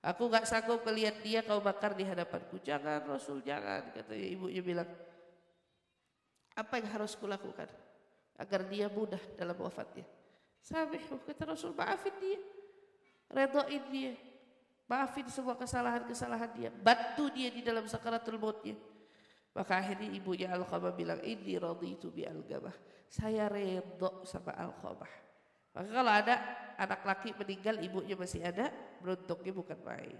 Aku gak sanggup melihat dia kau bakar di hadapanku. Jangan Rasul, jangan. Kata ibunya bilang, apa yang harus kulakukan? Agar dia mudah dalam wafatnya. Sampai kata Rasul, maafin dia redoin dia. Maafin semua kesalahan-kesalahan dia. Bantu dia di dalam sakaratul mautnya. Maka akhirnya ibunya Al-Qabah bilang, Ini raditu bi Al-Gabah. Saya redho sama Al-Qabah. Maka kalau ada anak laki meninggal, ibunya masih ada, beruntungnya bukan main.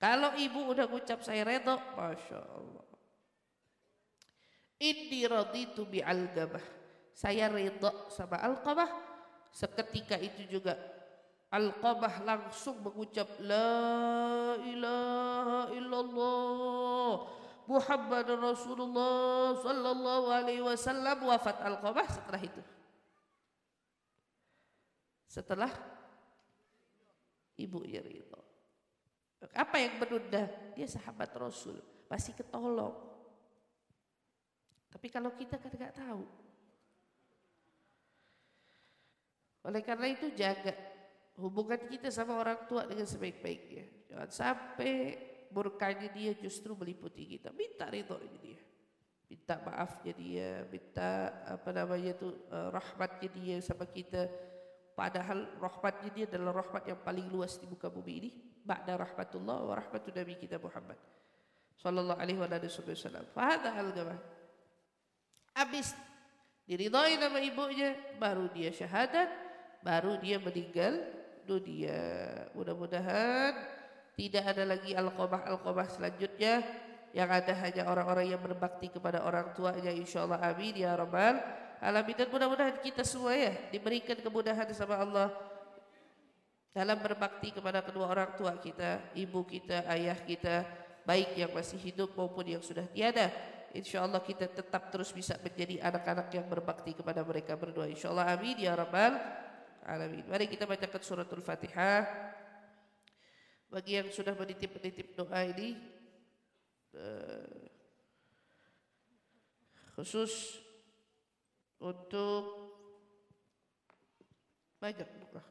Kalau ibu udah ngucap saya redho, Masya Allah. Inni raditu bi Al-Gabah. Saya redho sama Al-Qabah. Seketika itu juga Al-Qabah langsung mengucap La ilaha illallah Muhammad Rasulullah sallallahu alaihi wasallam wafat Al-Qabah setelah itu. Setelah ibu ridho. Apa yang menunda? Dia sahabat Rasul, pasti ketolong. Tapi kalau kita kan nggak tahu. Oleh karena itu jaga hubungan kita sama orang tua dengan sebaik-baiknya. Jangan sampai murkanya dia justru meliputi kita. Minta ridho dia. minta maafnya dia, minta apa namanya itu uh, rahmatnya dia sama kita. Padahal rahmatnya dia adalah rahmat yang paling luas di muka bumi ini. Ba'da rahmatullah wa rahmatun Nabi kita Muhammad. Sallallahu alaihi wa sallam. Fahada hal Habis diridhai nama ibunya, baru dia syahadat, baru dia meninggal dunia. Mudah-mudahan tidak ada lagi alqabah-alqabah selanjutnya yang ada hanya orang-orang yang berbakti kepada orang tuanya insyaallah amin ya rabbal alamin dan mudah-mudahan kita semua ya diberikan kemudahan sama Allah dalam berbakti kepada kedua orang tua kita, ibu kita, ayah kita, baik yang masih hidup maupun yang sudah tiada. Insyaallah kita tetap terus bisa menjadi anak-anak yang berbakti kepada mereka berdua. Insyaallah amin ya rabbal alamin. Mari kita bacakan suratul Fatihah. Bagi yang sudah menitip-menitip doa ini uh, khusus untuk banyak doa.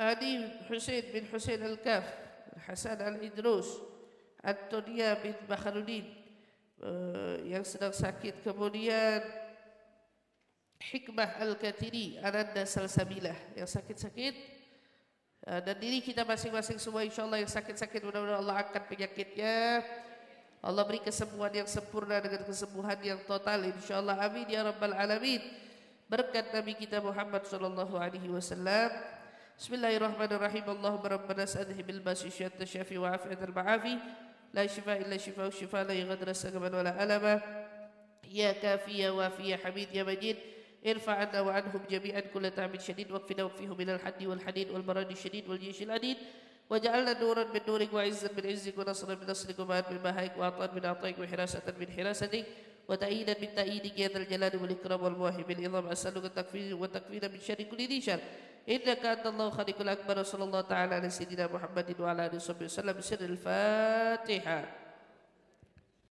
Adi Hussein bin Hussein Al-Kaf, Hasan Al-Idrus, Antonia bin Bakharudin uh, yang sedang sakit. Kemudian Hikmah Al-Katiri Ananda Salsabilah yang sakit-sakit. Uh, dan diri kita masing-masing semua insyaAllah yang sakit-sakit mudah-mudahan Allah angkat penyakitnya. Allah beri kesembuhan yang sempurna dengan kesembuhan yang total insyaAllah. Amin ya rabbal alamin. Berkat Nabi kita Muhammad sallallahu alaihi wasallam. Bismillahirrahmanirrahim. Allahumma rabbana sadhi bil syatta syafi wa afiat al ma'afi illa shifa wa shifa la yaghadra sagaman wa la alama ya kafi ya wafi ya hamid ya majid ارفع عنا وعنهم جميعا كل تعب شديد واكفنا وفيهم من الحد والحديد والبرد الشديد والجيش العديد وجعلنا نورا من نورك وعزا من عزك ونصرا من نصرك ومعا من مهائك وعطاء من عطائك وحراسة من حراستك وتأييدا من تأييدك يا ذا الجلال والإكرام والمواهب العظام أسألك التكفير والتكفير من شر كل ذي شر. إنك أنت الله خالق الأكبر صلى الله تعالى على سيدنا محمد وعلى آله وصحبه وسلم بسر الفاتحة